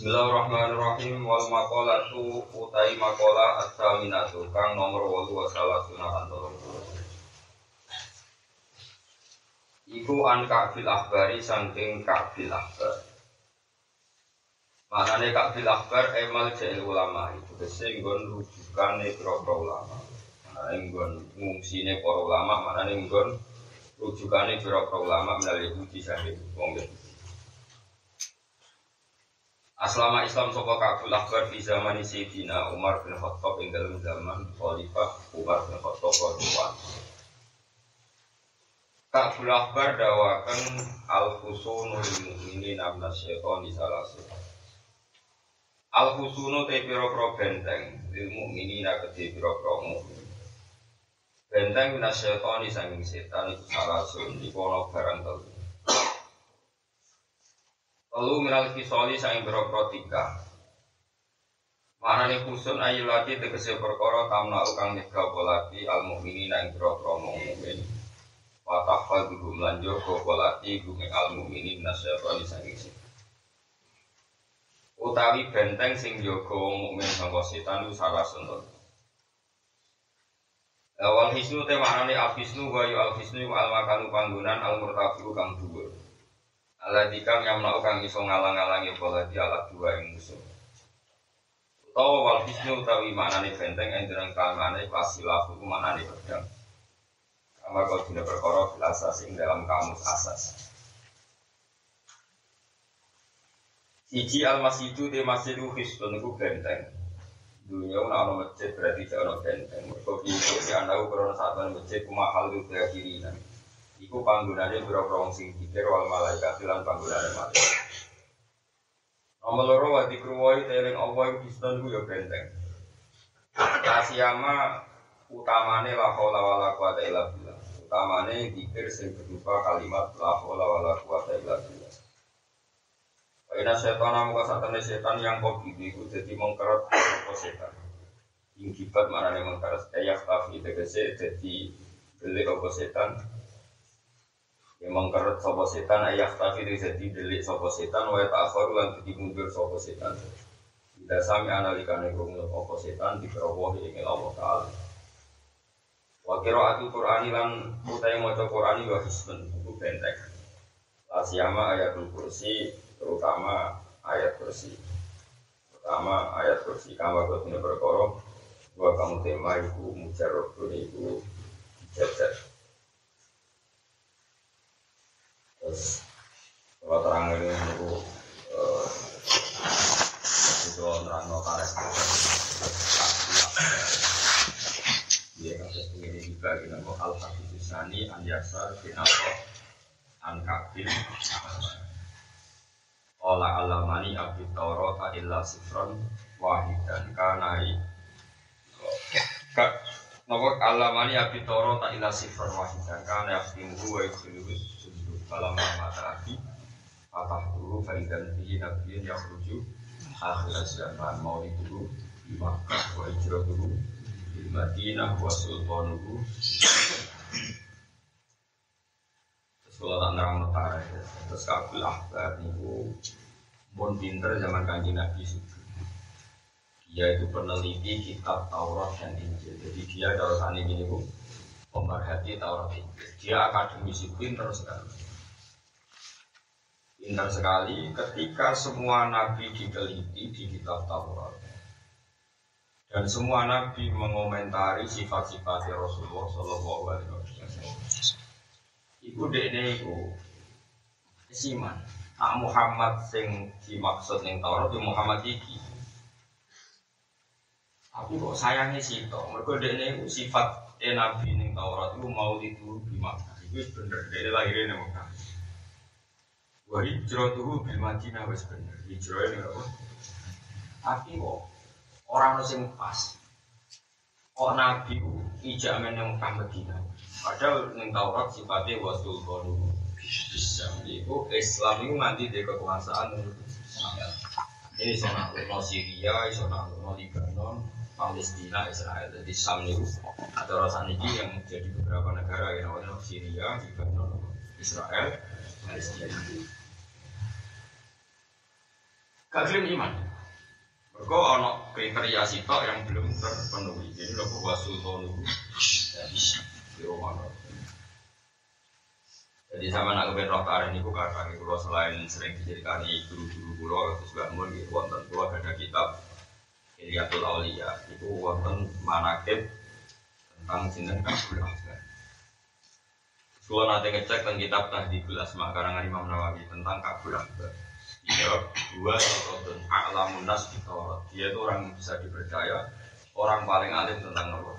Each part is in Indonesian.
Bismillahirrahmanirrahim. Wal maqalatu utai maqala as-saminatu kang nomor 8 wa salasuna antara Iku an ka'fil akhbari saking ka'fil akhbar. Maknane ka'fil akhbar emal jail ulama itu kese nggon rujukane para ulama. Maknane nggon ngungsine para ulama maknane nggon rujukane para ulama menawi Yahudi saking wong Yahudi Aslama Islam sopa kabul akbar di zaman Sayyidina Umar bin Khattab ing dalam zaman Khalifah Umar bin Khattab radhiyallahu Kabul akbar dawakan al husunu lil syaitan di salah Al husunu te piro pro benteng lil kedhe piro pro mukmin. Benteng syaitan di sanging setan itu salah sun iku barang telu. Lalu minal kisoli saing berokro tiga nih kusun ayu lagi tegese perkara tamna ukang nyegah polati al mukmini nang berokro mukmin. Watah fal guru melanjur ko polati gumi al mukmini nasyatoni saing sing. Utawi benteng sing jaga mukmin sangka setan itu salah sentuh. Awal hisnu te maknane al hisnu wa yu al hisnu al makanu panggonan al murtafiu kang. Allah dikang yang melakukan iso ngalang-alangi pola di alat dua yang musuh. Utawa wal hisnu utawi maknane benteng enderang kalmane pasilahu maknane pedang. Kamar kau tidak berkorok asas ing dalam kamus asas. Siji al masjidu di masjidu hisnun itu benteng. Dunia una ono masjid berarti tidak benteng. Mereka itu si anda ukuran saat masjid kumahal itu kiri nanti. Iku panggunanya biro wong sing pikir wal malaikat lan panggunane malaikat. Nomor loro wa dikruwai teling Allah iku kiston ku ya benteng. Kasiyama utamane la haula wala quwata illa billah. Utamane dikir sing berupa kalimat la haula wala quwata illa. Karena setan muka satane setan yang kau bibi ku jadi mengkerut apa setan. Ingkibat mana nih mengkerut ayak tafi tegese jadi beli apa setan Memang kerut sopo setan ayah tapi jadi delik sopo setan wa ta'akhir lan jadi mundur sopo setan. Tidak sami analikane krungu sopo setan di kerowoh ingin Allah Ta'ala. Wa qira'atul Qur'ani lan utai maca Qur'ani wa hisbun itu benteng. Asyama ayatul kursi terutama ayat kursi. Pertama ayat kursi kama kutune perkara wa kamu tema iku mujarrabun iku jajar. Terus kalau terang ini itu itu terang no karet. Iya kasus begini juga kita mau al hadis sani an yasar bin apa an kabil Ola alamani abdi taurat illa sifron wahidan kanai. Nopo alamani abdi taurat illa sifron wahidan kanai abdi wa ikhulus falam mata abi patah dulu faidan bihi nabiyin yang rujuk akhirat zaman mau dulu di Makkah wa hijrah dulu di Madinah wa sultan dulu terus kalau tak terus kabul ahbar niku pun pinter zaman kanji nabi dia itu peneliti kitab Taurat dan Injil. Jadi dia kalau saat ini bu. Pemerhati Taurat Injil. Dia akademisi pinter sekali Pintar sekali ketika semua nabi diteliti di kitab Taurat dan semua nabi mengomentari sifat-sifat Rasulullah Shallallahu Alaihi Wasallam. Iku dekne iku siman. Nak Muhammad sing dimaksud ning Taurat itu Muhammad iki. Aku kok sayangnya sih toh, mereka dekne iku sifat e nabi ning Taurat itu mau itu di Makkah. Iku bener, dia lahirnya Makkah. Wa hijrah tuh bil Madinah wes bener. Hijrah ini apa? Tapi kok orang sing pas. Kok Nabi ijak men yang Mekah Madinah. Padahal ning Taurat sifatnya wasul kono. Bisa itu Islam itu nanti di kekuasaan ini sana no Syria, sana no Lebanon, Palestina, Israel. Jadi Sam atau rasa ini yang jadi beberapa negara yang namanya Syria, Lebanon, Israel, Palestina. Gak klaim iman. Mereka ono kriteria sitok yang belum terpenuhi. Jadi lo wasul tonu. Jadi sama nak kepen roh karen itu kadang itu selain sering dijadikan guru-guru pulau terus gak mau gitu wonten pulau ada kitab Iliatul Aulia itu wonten manakib tentang sinten kabul asma. Kalau nanti ngecek tentang kitab Tahdibul Asma karangan Imam Nawawi tentang kabul. Dia dua Sotodun A'lamun Nas. Dia itu orang yang bisa dipercaya, orang paling alim tentang Allah.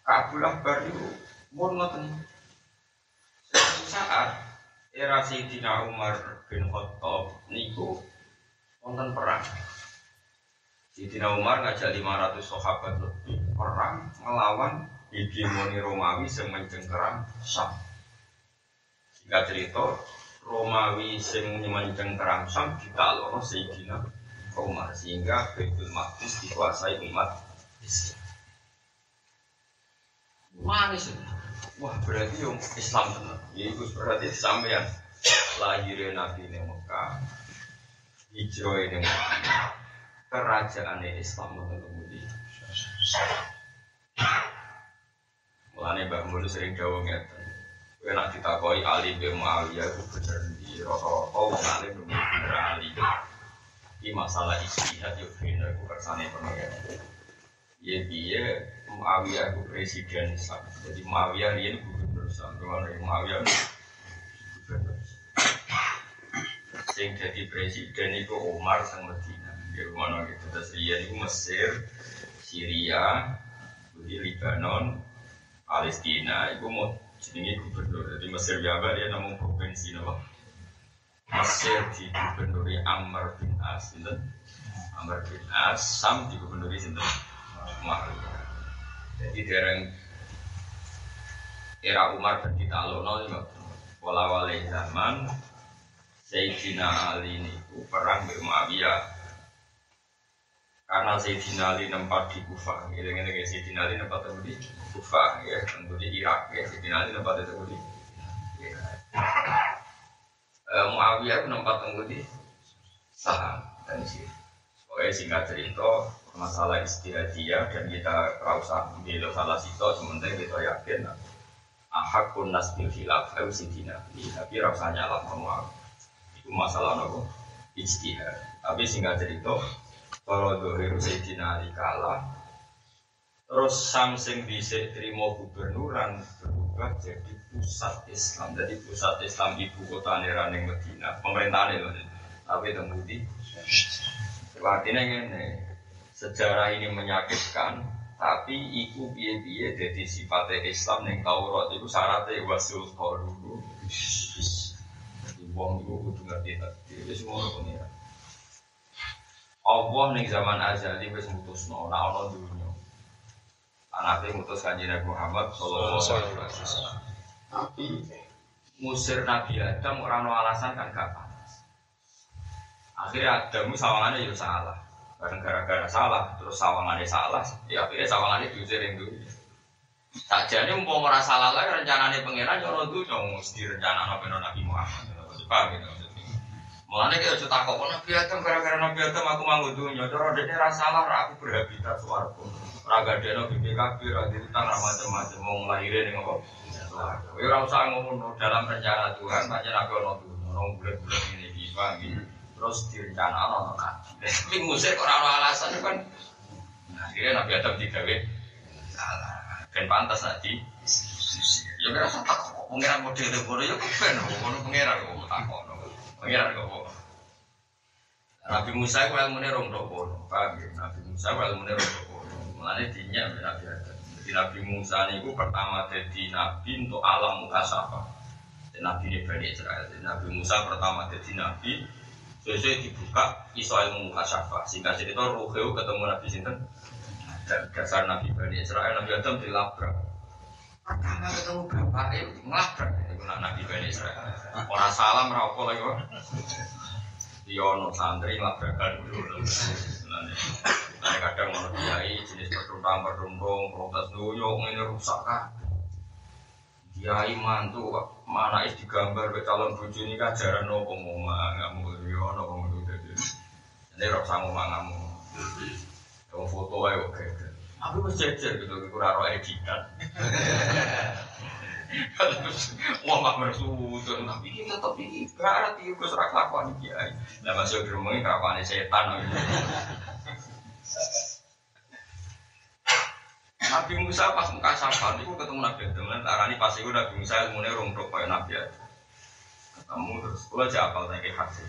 Kabul Akbar itu ngoten. Saat era Sayyidina Umar bin Khattab niku wonten perang. Sayyidina Umar ngajak 500 sahabat lebih perang melawan hegemoni Romawi sing mencengkeram Syam. Singkat cerita, Romawi sing mencengkeram Syam ditalono Sayyidina Umar sehingga Baitul Maqdis dikuasai umat Islam. Manis Wah berarti yang Islam. Ya itu berarti sampean lahirnya Nabi di Mekah, hijrah ini Muhammad, kerajaan Islam kemudian. Mulane Mbak Mun sering jawab ngeten. Kowe nak ditakoi Ali bin Muawiyah itu bener di rata-rata wong alim bener Ali. Ini masalah istihad yo bener ku kersane pengen. Ya piye Muawiyah itu presiden. Jadi Muawiyah dia gubernur Islam. Ke mana Muawiyah gubernur. Sing jadi presiden itu Umar sang Medina. Di mana gitu. Terus dia itu Mesir, Syria, di Lebanon, Palestina. Itu mau jenenge gubernur. Jadi Mesir Jawa dia namun provinsi nama. Mesir di gubernuri Amr bin As, Amr bin As, Sam di gubernuri sinten. Jadi dereng era Umar bin Ditalono wala wale zaman Sayyidina Ali ini perang di Muawiyah karena Sayyidina Ali nempat di Kufah kan Sayyidina Ali nempat di ya. Tentu di Irak ya. Sayyidina Ali nempat itu di Muawiyah itu tunggu di Saham dan sih Pokoknya singkat cerita masalah istihadiyah dan kita rasa belo salah situ sementara kita yakin ahakun nas bil khilaf itu sidina tapi rasanya lah mau itu masalah nopo istihad tapi singkat cerita kalau dohir Sayyidina Ali kalah terus samsing bisa terima gubernuran berubah jadi pusat Islam. Jadi pusat Islam ibu kota Neraning Medina. Pemerintahan itu tapi kemudian artinya ini sejarah ini menyakitkan tapi iku piye jadi sifatnya Islam yang Taurat. Itu syaratnya wasul dulu jadi wong itu kudu ngerti tadi itu semua pengira Allah nih zaman azali wis mutusno. Ora ana dunya anake mutus kanjeng Nabi Muhammad sallallahu alaihi wasallam tapi musir Nabi Adam ora ana alasan kan gak panas akhirnya Adam sawangannya ya salah karena gara-gara salah, terus sawangannya salah, ya akhirnya sawangannya diusir yang dulu. Tak jadi mau merasa salah lagi rencananya pangeran jono tuh dong mesti rencana nabi nabi Muhammad. Paham gitu maksudnya. Mulanya kita cerita kok nabi Adam gara-gara nabi Adam aku mau dunia, cara dia rasa salah, aku berhabitat suaraku. Raga dia nabi BKB, raga utang macam-macam, mau ngelahirin yang apa? Ya orang usah ngomong dalam rencana Tuhan, macam nabi ono tuh, orang bulat-bulat ini di terus direncanakan ono. Tapi musik orang alasan kan akhirnya Nabi Adam digawe salah. Ben pantas nanti. Ya kira tak kok pengiran model bodoh ya ben ngono pengiran kok tak kok. Pengiran kok. Nabi Musa itu ilmu rong dokono, ya? Nabi Musa itu ilmu rong Mulanya dinyak Nabi Adam. Jadi Nabi Musa itu pertama jadi Nabi untuk alam mukasafa. Nabi ini Bani Israel. Nabi Musa pertama jadi Nabi. Sesuai dibuka iso ilmu muhasyafa Singkat cerita Ruheu ketemu Nabi Sinten? Dan dasar Nabi Bani Israel Nabi Adam dilabrak. Pertama ketemu bapak itu ngelabrak. Itu Nabi Bani Israel. Orang salam rapo lagi Yono santri ngelabrakan dulu kadang mau kiai jenis pertuntang perundung protes duyung ini rusak kan Kiai mantu mana is digambar be calon bojo ini kan jaran no pengoma ngamu yo no pengoma itu ini rok sangu mangamu. Yang foto ayo oke aku mesti jejer gitu kurang roh editan. Wah nggak bersusun, tapi kita tetap ini ada tiga serak lakukan kiai. Nah masuk di rumah ini kelakuan setan. Nabi Musa pas muka safar itu ketemu Nabi Adam dan tarani pas itu Nabi Musa ilmunya rongkrok kayak Nabi Adam. Ketemu terus, kalau aja apal lagi hasil.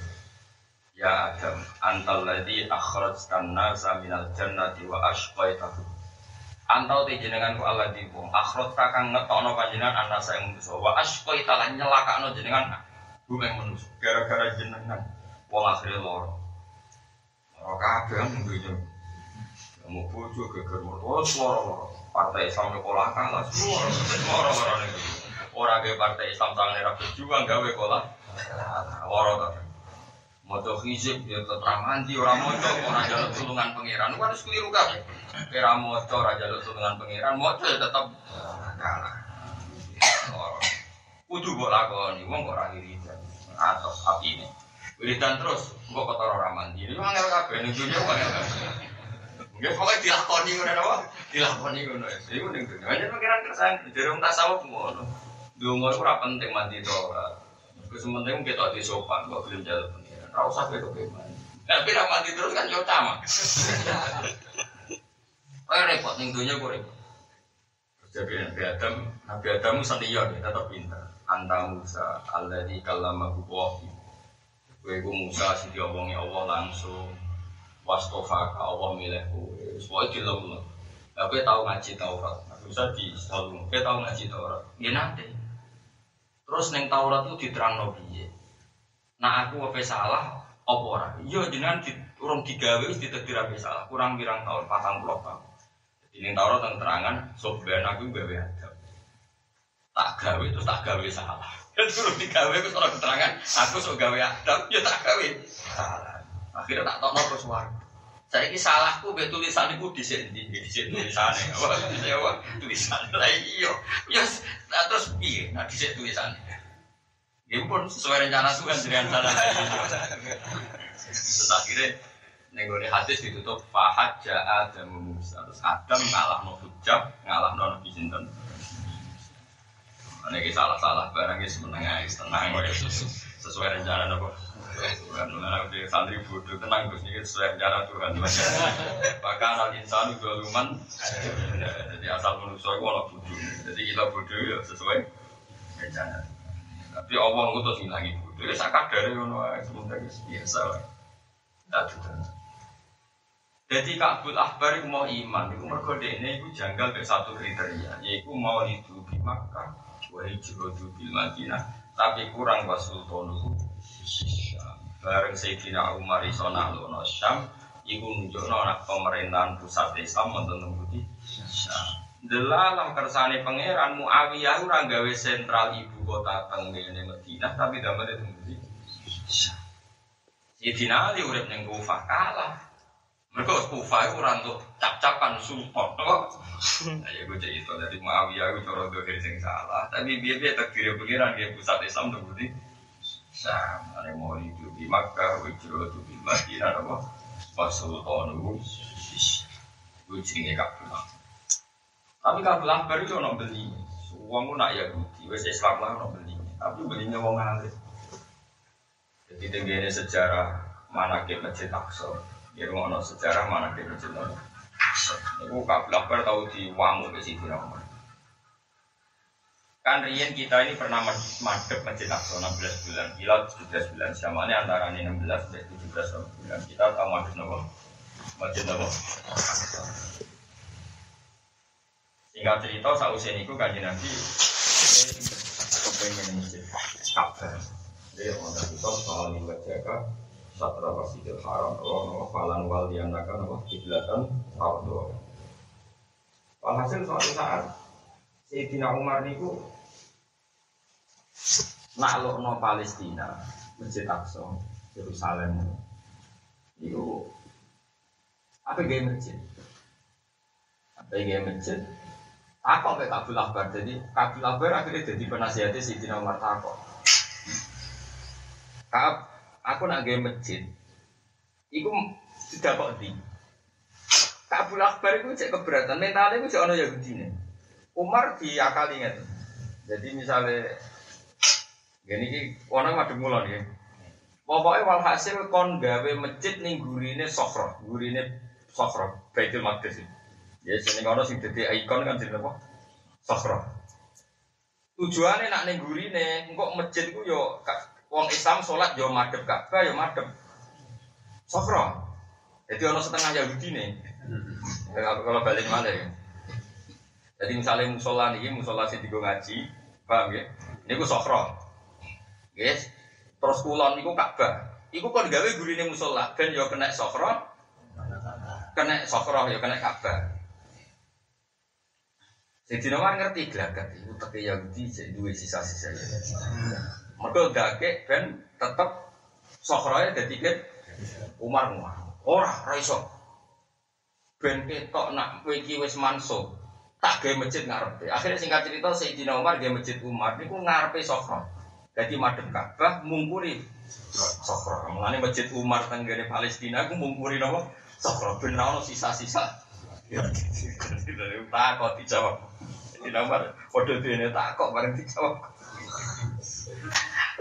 Ya Adam, antal ladhi akhrajtan nasa minal jannati wa ashqaitahu. Antau te jenengan ku Allah di wong akhrot kakang ngetokno panjenengan anasa yang manusa wa ashqaita lan nyelakakno jenengan bumi yang manusa gara-gara jenengan wong akhire loro. Loro kabeh mundunya. Mau bojo geger mertua loro-loro. Partai Islam pola kalah semua loro-loro nih. Orang ke partai Islam tangan era berjuang gawe pola loro to. Moto hizib ya tetap mandi orang moto orang jalur tulungan pangeran kan harus keliru kan. Kira moto orang jalur tulungan pangeran moto ya tetap kalah. Loro. Kudu kok lakoni wong kok ora wiridan. Atos api ini. Wiridan terus kok kotor ora mandi. Ini angel kabeh ning dunya kok. Ya pokoknya dilakoni ngono apa? Dilakoni ngono ya. Iku ning dunya. Hanya pikiran kersane dari wong tasawuf ngono. Donga iku ora penting mandi to ora. Wis penting kita di sopan kok gelem jalan pengiran. Ora usah ketok mandi. Tapi ra mandi terus kan yo sama. Kayak repot ning dunya kok repot. Jadi Nabi Adam, Nabi Adam senior ya, tetap pintar. Anta Musa, Allah di kalamahu wahi. Kue ku Musa si diomongi Allah langsung. Wastofa Allah milih kue. Semua itu lo Tapi tahu ngaji Taurat. Bisa di selalu. Kue tahu ngaji Taurat. Ya nanti. Terus neng Taurat itu diterang nabi. Nah aku apa salah? Apa ora? Iya jenengan di urung digawe wis ditedir apa salah. Kurang pirang tahun, patang puluh tahun. Ini Taurat yang terangan, sobat aku gawe adab. Tak gawe terus tak gawe salah. Suruh digawe aku soal keterangan, aku sok gawe adab, ya tak gawe salah. Akhirnya tak tahu nopo suara. Saya ini salahku, be tulisan itu di sini, di sini tulisannya. Wah, ya wah, tulisan lah iyo. Ya, nah, terus piye? Nah, di sini tulisannya. Ya pun sesuai rencana Tuhan dengan salah. Terus akhirnya Nenggone hadis ditutup Fahad ja'a Adam Musa Terus Adam ngalah no hujab Ngalah no Nabi Sinten Ini salah-salah barangnya semenengah Setengah Sesuai rencana di santri bodoh Tenang Gus. Ini sesuai rencana Tuhan. Bahkan al insan juga luman Jadi asal manusia itu orang bodoh. Jadi kita bodoh ya sesuai rencana. Tapi Allah ngutus ngilangi bodoh. Ya sakar dari orang Sementara biasa lah. Tidak jadi Kabul Akbar itu mau iman, itu mergo ini itu janggal ke satu kriteria, yaitu mau hidup di Makkah, wa hijrah di Madinah, tapi kurang wasultonu Bareng Sayyidina Umar iso nalono Syam, iku nunjukno anak pemerintahan pusat Islam wonten nembudi Syam. Delalam kersane pangeran Muawiyah ora gawe sentral ibu kota teng ngene Madinah, tapi damel itu nembudi Syam. Sayyidina Ali urip ning Kufah kalah. Mereka Kufa itu orang tuh cap-capan support? Nah, ya gue itu dari Muawiyah itu cara dohir sing salah. Tapi dia dia takdir pengiran dia pusat Islam tuh budi. Sama, ada mau hidup di Makkah, wajro itu di Madinah, apa? Pasultan itu, jenenge Kabul Tapi Kabul Akbar itu orang beli. Uangmu nak ya budi, wes Islam lah orang beli. Tapi belinya uang alim. Jadi tenggine sejarah mana ke Masjid Aqsa. Ya ngono sejarah mana kita cerita. Iku Kabul Akbar tahu di Wamu ke Umar. Kan Rian kita ini pernah madep Masjid Aqsa 16 bulan, Hilal 17 bulan, antara ini 16 dan 17 bulan. Kita tahu madep nopo? Masjid nopo? Singkat cerita, sausia niku kanji Nabi kepengen masjid Ka'bah. Jadi orang kita soal ini jaga satra masjidil haram Allah nama falan wal yanaka nama kiblatan fardo Walhasil suatu saat Sayyidina Umar niku nakluk no Palestina Masjid Aqsa Yerusalem itu apa gaya masjid apa gaya masjid takok kayak Kabul Akbar. Jadi Kabul Akbar akhirnya jadi penasihatnya si Dina Umar takok. Kab, aku nak gaya masjid. Iku tidak kok di. Kabul Akbar itu cek keberatan. Mentalnya itu cek ono Yahudi nih. Umar diakali nggak Jadi misalnya gini ki orang madem mulon ya. Pokoknya walhasil kon gawe masjid nih gurine sokro, gurine sokro, Baitul Maqdis. Ya sini kono sing dadi ikon kan jenenge apa? Sokro. Tujuannya nak ning gurine, engko masjid ku yo wong Islam sholat yo madhep Ka'bah yo madhep Sokro. Jadi ono setengah Yahudi nih. Kalau balik mana ya? Jadi misalnya musola nih, musola sih tiga ngaji, paham ya? Ini gue sokro, yes. Terus kulon niku Ka'bah. Iku kok digawe gurine musola, ben yo kena sokro, kena sokro yo kena Ka'bah. Jadi nomor ngerti gelagat itu tapi Yahudi jadi dua sisa-sisa ya. Mereka gake ben tetap sokronya jadi kan Umar Umar. Orang raiso. Ben nak wiki wis manso. Tak gawe masjid ngarepe. Akhirnya singkat cerita Sayyidina Umar gawe masjid Umar niku ngarepe sokro. Jadi madhep Ka'bah mungkuri sokro. Mulane masjid Umar tenggene Palestina aku mungkuri napa? Sokro ben ono sisa-sisa. Ya, tak kok dijawab. Di nomor foto ini tak kok bareng dijawab.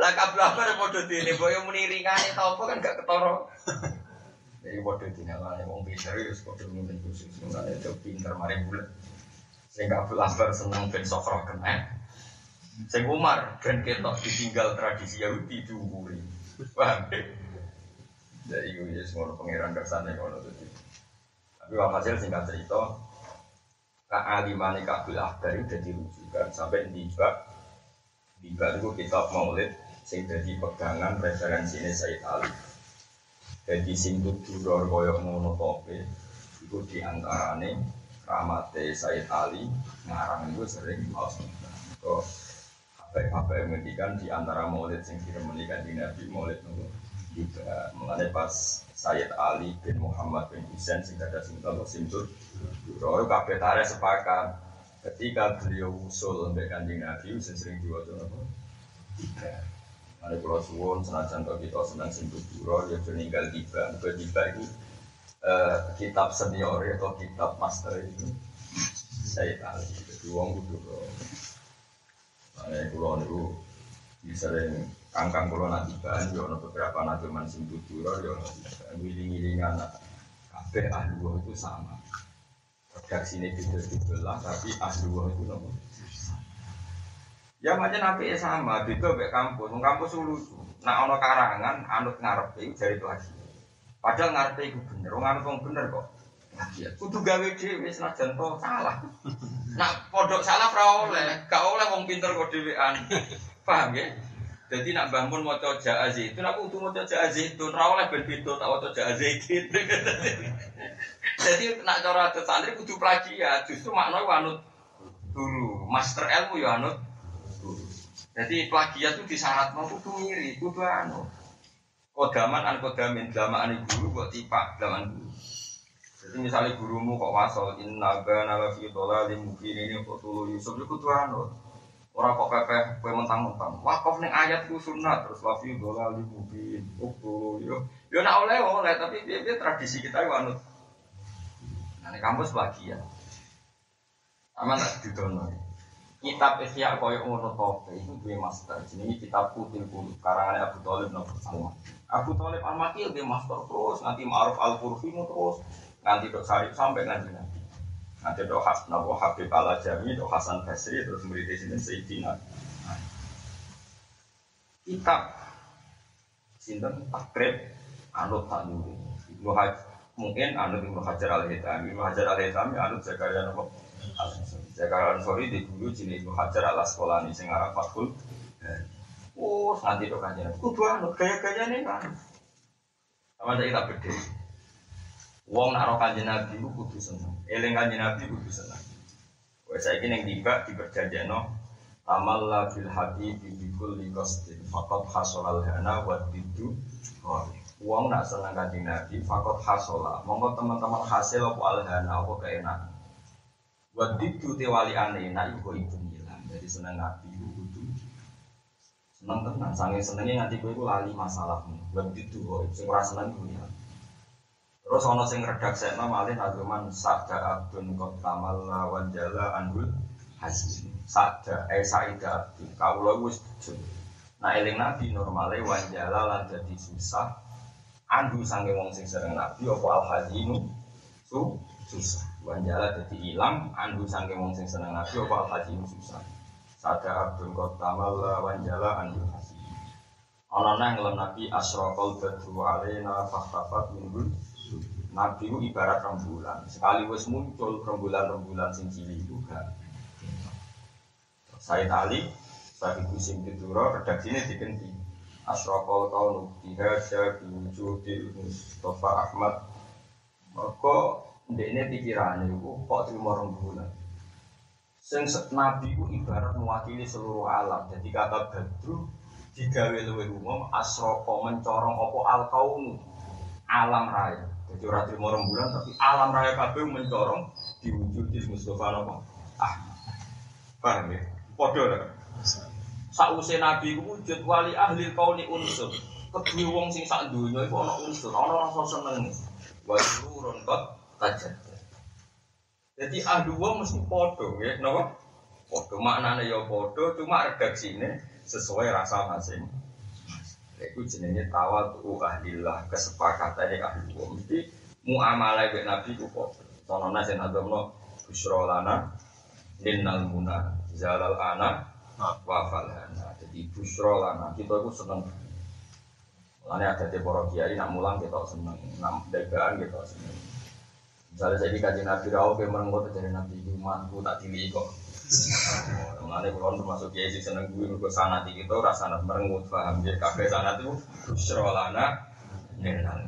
Lah kablah bareng foto ini, boyo muni ringane tau apa kan gak ketoro. Jadi foto ini lah, wong pinter ya foto ini khusus. Mulane itu pinter mari bulan. Sing kablah bareng seneng ben sokro kena. Sing Umar ben ketok ditinggal tradisi Yahudi diungguli. Paham? Jadi gue ya semua pangeran kersane kalau itu. Tapi hasil singkat cerita, kealimane Kabul Akbar itu jadi rujukan sampai tiba tiba itu kitab Maulid sing jadi pegangan referensi ini Sayyid Ali. Jadi sing duror koyok ngono tope itu diantarane ramate Sayyid Ali ngarang itu sering maus Kok apa-apa yang mendikan di antara Maulid sing kira menikah di Nabi Maulid nunggu juga mengenai pas Sayyid Ali bin Muhammad bin Husain sing ada sing kalau sintur Roy kabeh tare sepakat. Ketika beliau usul untuk kanjeng Nabi Husain sering diwaca apa ada pulau suwon senajan kalau kita senang sintur buro ya meninggal tiba. Tiba itu eh, kitab senior atau kitab master itu Sayyid Ali jadi wong kudu Nah, pulau itu sering kangkang kulo nanti bahan yo ono beberapa najuman sing tuturo yo ngiling-ngilingan kabeh ahli itu sama. Redaksi ini beda belah tapi ahli itu nopo? Ya macam nabi sama. Beda kayak kampus. Kampus lucu. Nak ono karangan anut ngarep itu dari lagi padahal ngarep itu bener orang anut bener kok Ya, kudu gawe dhewe senajan to salah. Nak pondok salah ora oleh, gak oleh wong pinter kok dhewean. Paham ya? Jadi nak bangun mau coba itu aku tuh mau coba itu ora oleh ben beda tak waca coba itu. Jadi nak cara adat santri kudu plagiat, justru makna anut guru, master ilmu ya anut. Jadi plagiat itu disyarat mau kudu ngiri, kudu anu. Kodaman an kodamin damaan guru buat tipak daman guru. Jadi misalnya gurumu kok wasol inna bana la fi dhalalin mungkin ini kok tulu Yusuf itu kudu anu. Orang kok pepeh kue mentang-mentang. Wakaf ayat ku sunat terus la fi dhalalin mungkin tulu yo. Yo nak oleh oleh tapi dia, dia tradisi kita itu anut. Nah, kampus lagi ya. Sama tak didono. Kitab Ihya koyo ngono tope itu gue master. Jenenge kitab Kutil Kulit karangan Abu Thalib nomor semua. Abu Thalib Al-Makil dia master terus, nanti Ma'ruf Al-Qurfimu terus, nanti dok Sarif sampai nanti nanti. Nanti dok Has Nabu Habib Al Ajami, dok Hasan Basri terus murid sini Sayyidina. Kitab sinten takrib anut tak nuri. Ibnu Hajar mungkin anut Ibnu Hajar Al Hitami, Ibnu Hajar Al Hitami anut Zakaria Nabu Zakaria Ansori di dulu jenis Ibnu Hajar Al Asqalani sing arah Fathul. Oh, nanti dok kanjeng. Kudu anut gaya-gaya nih kan. Sama saya kita beda. Wong nak kanjeng Nabi ku kudu seneng. Eling kanjeng Nabi kudu seneng. Wes saiki ning tiba diperjanjeno amal la bil hati bi kulli qasdin faqad hasolal hana wa bidu Wong nak seneng kanjeng Nabi faqad hasola. Monggo teman-teman hasil apa al hana apa keenakan. Wadid itu tewali aneh, nak ibu ibu ngilang. Jadi seneng nabi itu seneng tenan. Sange senengnya nanti gue lali masalahmu. Wadid itu kok, sing ora seneng gue ngilang. Terus ono sing redak sekno malih nazuman sabda abdun kot tamal lawan jala anhul hasil. Sabda eh saida abdun kawula wis Nah eling nabi normale wanjala lan dadi susah andu sange wong sing sering nabi apa al hazinu su susah wanjala dadi ilang andu sange wong sing seneng nabi apa hazinu susah sada abdul qattamal wanjala andu hazin ana nang ngelem nabi asraqal badru alaina fahtafat minhul Nabi itu ibarat rembulan. Sekali wis muncul rembulan-rembulan sing cilik itu gak. Saya tali bagi kusim kedura redaksi ini diganti. Asraqal kaunu bihaja biwujudil Mustafa Ahmad. Maka ini pikirannya itu kok terima rembulan Sing Nabi itu ibarat mewakili seluruh alam. Jadi kata Badru digawe luwih umum asroko mencorong opo al alam raya. Jadi orang terima rembulan tapi alam raya kabeh mencorong diwujudi Mustafa apa ah. Paham ya? Podo lah Sausé Nabi wujud wali ahli kauni unsur. Kedue wong sing sak donya iku ana unsur, ana rasa seneng. Wa surun kok tajat. Jadi ahli wong mesti padha nggih, napa? Padha maknane ya padha, cuma redaksine sesuai rasa masing. Iku jenenge tawadu ahlillah, kesepakatane ahli wong. Mesti muamalah mek Nabi ku padha. Soalnya sen adomno busra lana linnal muna zalal ana wafalana jadi busro lana kita itu seneng Mulanya ada di para nak mulang kita seneng, nak dagaan kita seneng. Misalnya saya dikaji Nabi Rauh, kayak merenggut dari Nabi Imanku tak pilih kok. Mulanya kalau termasuk kiai sih seneng gue, gue sanat itu rasa sanat merenggut paham jadi kafe sanat itu busro lana nenang.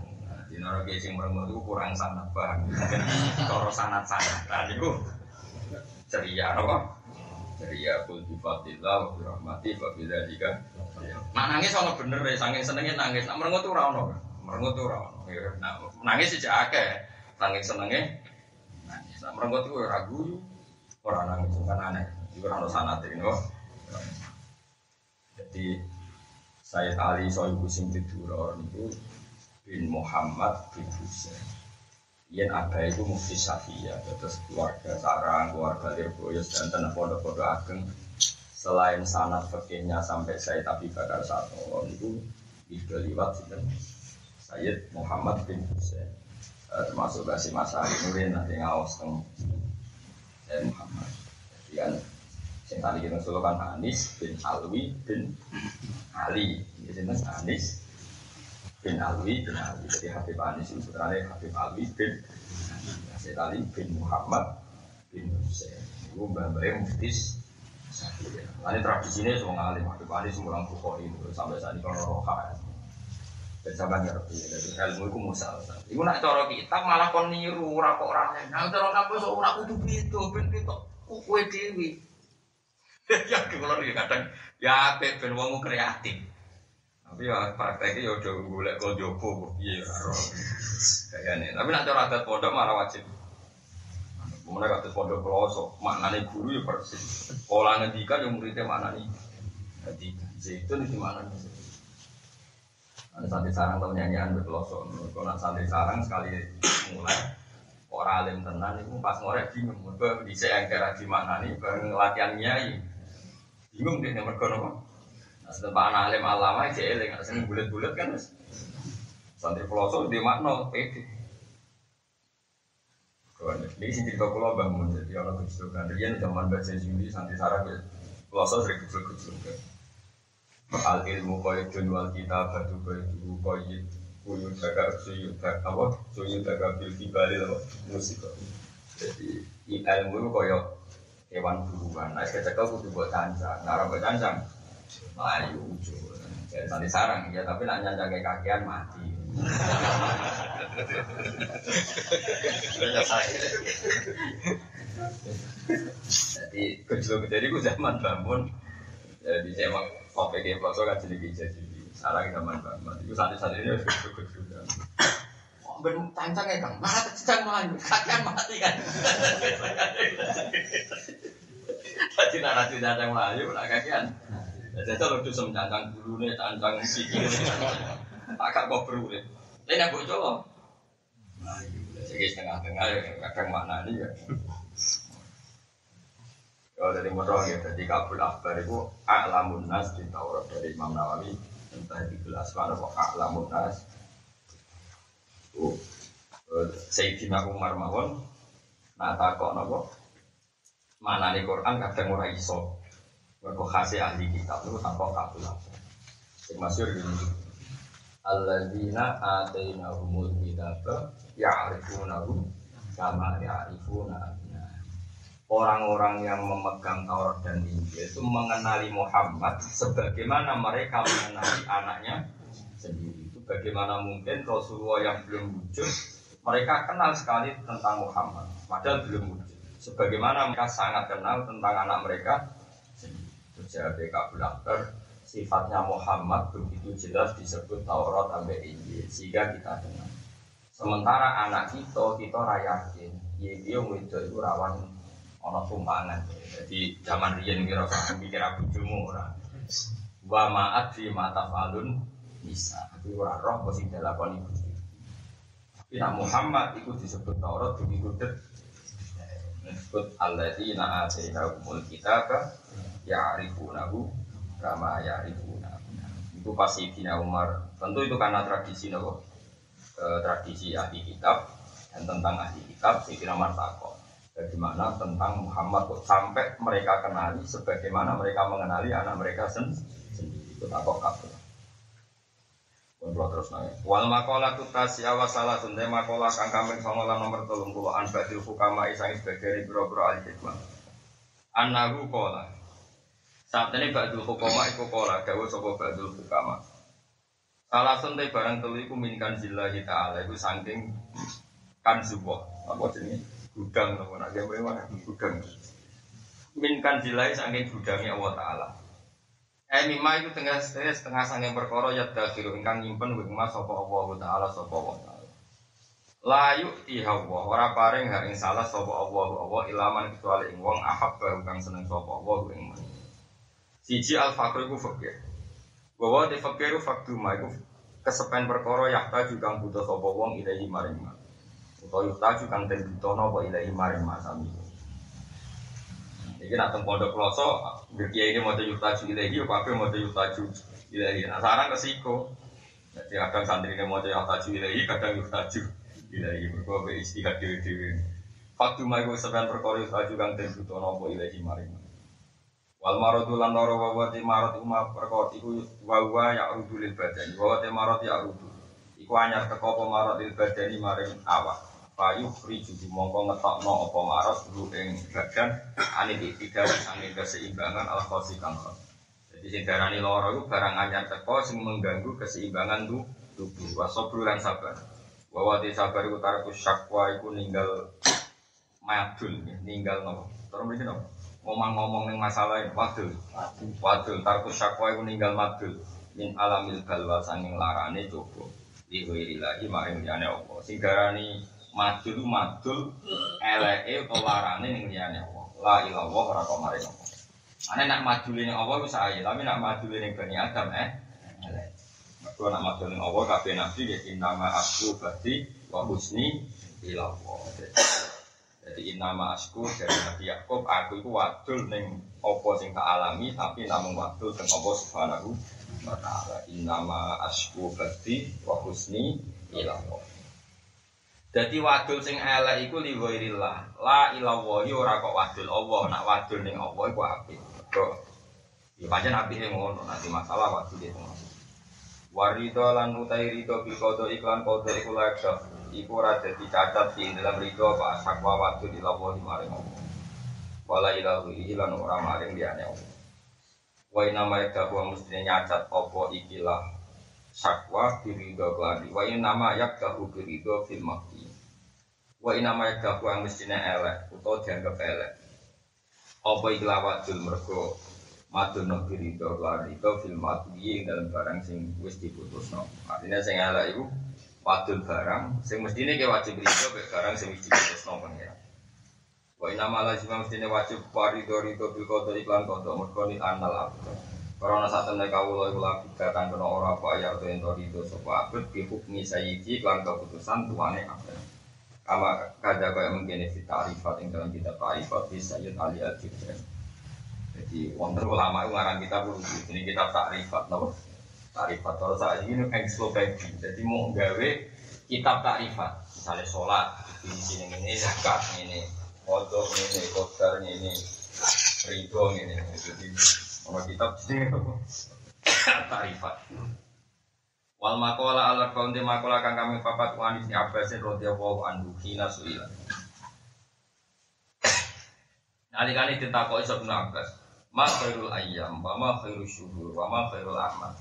Di nara kiai sing merenggut itu kurang sanat paham. Kalau sanat sanat, tadi gue ceria, apa? ceria kul bi fadillah wa bi rahmati wa bi dzalika Nak nangis ono bener ya, saking senenge nangis. Nak merengut ora ono. Merengut ora ono. Nah, nangis sejak akeh. Saking senenge nangis. Nak merengut ku ora guyu. Ora nangis kan aneh. Iku ora ono sanate ini. Jadi saya Ali sing tidur niku bin Muhammad bin Husain. Yen apa itu mufti Safiyah, terus keluarga sarang, keluarga Lirboyos dan tanah pondok-pondok ageng. Selain sanat fakihnya sampai saya tapi bakar satu itu itu liwat dan Sayyid Muhammad bin Husain termasuk kasih masa Nurin nanti ngawas teng Muhammad. Jadi kan tadi kita sulukan Anis bin Alwi bin Ali. Ini jenis Anis bin Alwi bin Ali. Jadi Habib Anis itu sebenarnya Habib Alwi bin Syed Ali bin Muhammad bin Hussein. Itu mbak-mbaknya muftis Ini tradisinya semua ngalim Habib Anis mulang Bukhari sampai saat ini kalau roha. Dan sampai ngerti, jadi ilmu itu musal. Iku nak cara kita malah kon niru rapok rame. Nah cara kamu so ora kudu itu, ben kita kue dewi. Ya kalau kadang ya ben wong kreatif. Tapi ya prakteknya ya udah golek kok jopo piye karo. Kayane. Tapi nek cara adat pondok malah wajib. Kemudian kata pondok pelosok, maknanya guru ya persis. Pola ngendikan yang muridnya maknanya. Jadi zaitun itu maknanya. Ada santri sarang atau nyanyian di pelosok. Kalau santri sarang sekali mulai orang alim tenan itu pas ngorek bingung. Mereka bisa kira di mana nih, bareng latihan nyai. Bingung deh mereka nopo. Nah, setelah anak alim alama, saya eling, sering bulat-bulat kan. Santri pelosok di makna, pede. Ini sih cerita pulau bangun, jadi orang kecil kan. Dia zaman baca Juli, santri sarang. Pelosok sering kecil-kecil. Al ilmu qaidun wal kita batu qaidu qaid kuyu daga suyu daga apa? Suyu daga bil kibali apa? Musik jadi ilmu itu kaya hewan buruan. Nah kecekel kudu buat cancang nah buat cancang ayo ujung. Jadi nanti sarang ya tapi nak nyancang kayak kakian mati. Jadi kecil jadi gue zaman bangun. Jadi saya kopi kayak pelosok kan jadi bisa jadi sekarang zaman banget itu saat ini harus cukup juga ben cancang ya kang, malah cancang melayu, kakian mati kan. Tadi narasi cancang melayu, lah kakian. Jadi kalau tuh semcancang dulu nih, cancang sikil, agak kok beru nih. Ini aku coba. Nah, jadi setengah-tengah ya, kadang mana nih ya. Kalau dari Murrah ya, jadi Kabul Akbar itu A'lamun Nas di Taurat dari Imam Nawawi Entah di gelas mana kok A'lamun Nas. Oh, Sayyidina Umar Mawon Nah takok nopo? Mana di Quran kadang ora iso. Mereka khasih ahli kitab itu takok Kabul Akbar. Yang masyur gini Alladzina atainahumul kitab Ya'rifunahu Kama ya'rifuna orang-orang yang memegang Taurat dan Injil itu mengenali Muhammad sebagaimana mereka mengenali anaknya sendiri. Itu bagaimana mungkin Rasulullah yang belum wujud mereka kenal sekali tentang Muhammad padahal belum wujud. Sebagaimana mereka sangat kenal tentang anak mereka sendiri. Terjadi kabul sifatnya Muhammad begitu jelas disebut Taurat sampai Injil sehingga kita kenal. Sementara anak kita kita rayakin, ya itu rawan ono tumpangan. Jadi zaman riyen kira usah mikir aku jumu ora. Wa ma'at fi falun bisa. Tapi ora roh kok sing dilakoni. Tapi nak Muhammad itu disebut Taurat begitu det disebut alladzina atainahumul kitaba ya'rifunahu kama ya'rifuna. Itu pasti Dina Umar. Tentu itu karena tradisi nopo. tradisi ahli kitab dan tentang ahli kitab Sayyidina Umar takut bagaimana tentang Muhammad kok sampai mereka kenali sebagaimana mereka mengenali anak mereka sendiri itu tak kok kabel. terus nanya. Wal makola tutasi awas salah sunde makola kang kambing songolan nomor tolong puluh an badil fukama isang sebagai biro biro al hikmah. Kola. Saat ini badul fukama iku kola gawe sopo badul fukama. Salah sunde barang telu iku minkan zillahi ta'ala iku saking kan sebuah apa jenis gudang nak gawe mana gudang minkan jilai saking gudangnya Allah Taala Eh itu tengah setengah setengah sange perkara ya dakhiru ingkang nyimpen wingma sapa Allah Taala sapa Allah Taala. Layu tihawa ora paring hak ing salah sapa Allah Allah ilaman kecuali ing wong ahab kang seneng sapa Allah ing man. Siji al fakir iku fakir. Bahwa di fakiru fakduma iku kesepen perkara yakta juga butuh sapa wong ilahi maring man. Utawa yuhtaju kang den butono apa ilahi maring masami. Iki nak teng pondok kloso, kiai ini mau yuhtaju ilahi, yo kabeh mau yuhtaju ilahi. Nah sarang resiko. Jadi kadang santri ini mau yuhtaju ilahi, kadang yuhtaju ilahi. Mergo be istihad dhewe-dhewe. Faktu ma iku sampean perkara yuhtaju kang den butono apa ilahi maring. Wal maradu lan loro wa wa marad perkara iku wa wa ya rudu lil badan. Wa wa marad ya rudu. Iku anyar teko apa marad lil badani maring awak. Payu friju mongko ngetokno apa maros dulu ing badan ane tidak sange keseimbangan al khosi kang Jadi sing darani loro iku barang anyar teko sing mengganggu keseimbangan tu tubuh. Wasobru lan sabar. Wa wa sabar iku tarku syakwa iku ninggal madul ninggal nopo. Terus mriki nopo? Ngomong-ngomong ning masalah wadul. Wadul tarku syakwa iku ninggal madul min alamil balwa sanging larane coba. Iwirilahi maring liyane apa. Sing darani madul madul eleke utawa larane ning liyane Allah. La ilallah ora kok. Ane nak madule ning Allah wis ae, tapi nak madule ning Bani Adam eh elek. Nak madul ning Allah kabeh nabi ya innama asku bati wa husni ilallah. Jadi innama asku dari Nabi Yakub aku iku wadul ning apa sing tak alami tapi namung wadul teng Allah Subhanahu wa taala. Innama asku bati wa husni ilallah. Jadi wadul sing elek iku li ghairillah. La ilallah ora kok wadul Allah, nak wadul ning Allah iku apik. Kok ya pancen apike ngono, nanti masalah wadul itu. Warido lan utai rido bil kodo iklan kodo iku layak Iku ora dadi cacat di dalam rido apa sakwa wadul ilallah maring Allah. Wala ilahu ilan ora maring liyane Allah. Wa inna ma yakdahu mestine nyacat apa ikilah sakwa firido kelani wa in nama yak kahu firido fil makti wa in nama yak kahu yang mestinya elek atau dianggap elek. Apa iklawat jul mergo madun no firido kelani itu fil makti dalam barang sing wis diputus no artinya sing elek itu wadun barang. Sing mestinya ke wajib rido ke barang sing wis diputus no pengira wa in nama lazimah mestinya wajib waridori itu bilkodori klan kodok mergo ni anal abdo Karena saat temen kawula iku lagi katan kena ora apa ya to ento rido sapa abd bi hukmi sayyidi iklan keputusan tuane abd. Kama kada kaya mungkin fi ta'rifat ing dalam kitab ta'rifat di Sayyid Ali Al-Jibran. Jadi wonten ulama itu ngarang kitab ini kitab ta'rifat napa? Ta'rifat kalau saat ini ensiklopedia. Jadi mau gawe kitab ta'rifat, misalnya sholat, di sini ini zakat ini, kodok ini, kodar ini, ridho ini. Jadi kalau kitab ta'rifat. Wal makola ala kaunti makola kang kami papat wanis ni Abbasin radhiyallahu anhu hina suila. Nalikane ditakok Ibnu Abbas, ma khairul ayyam wa ma khairul syuhur wa ma khairul amal.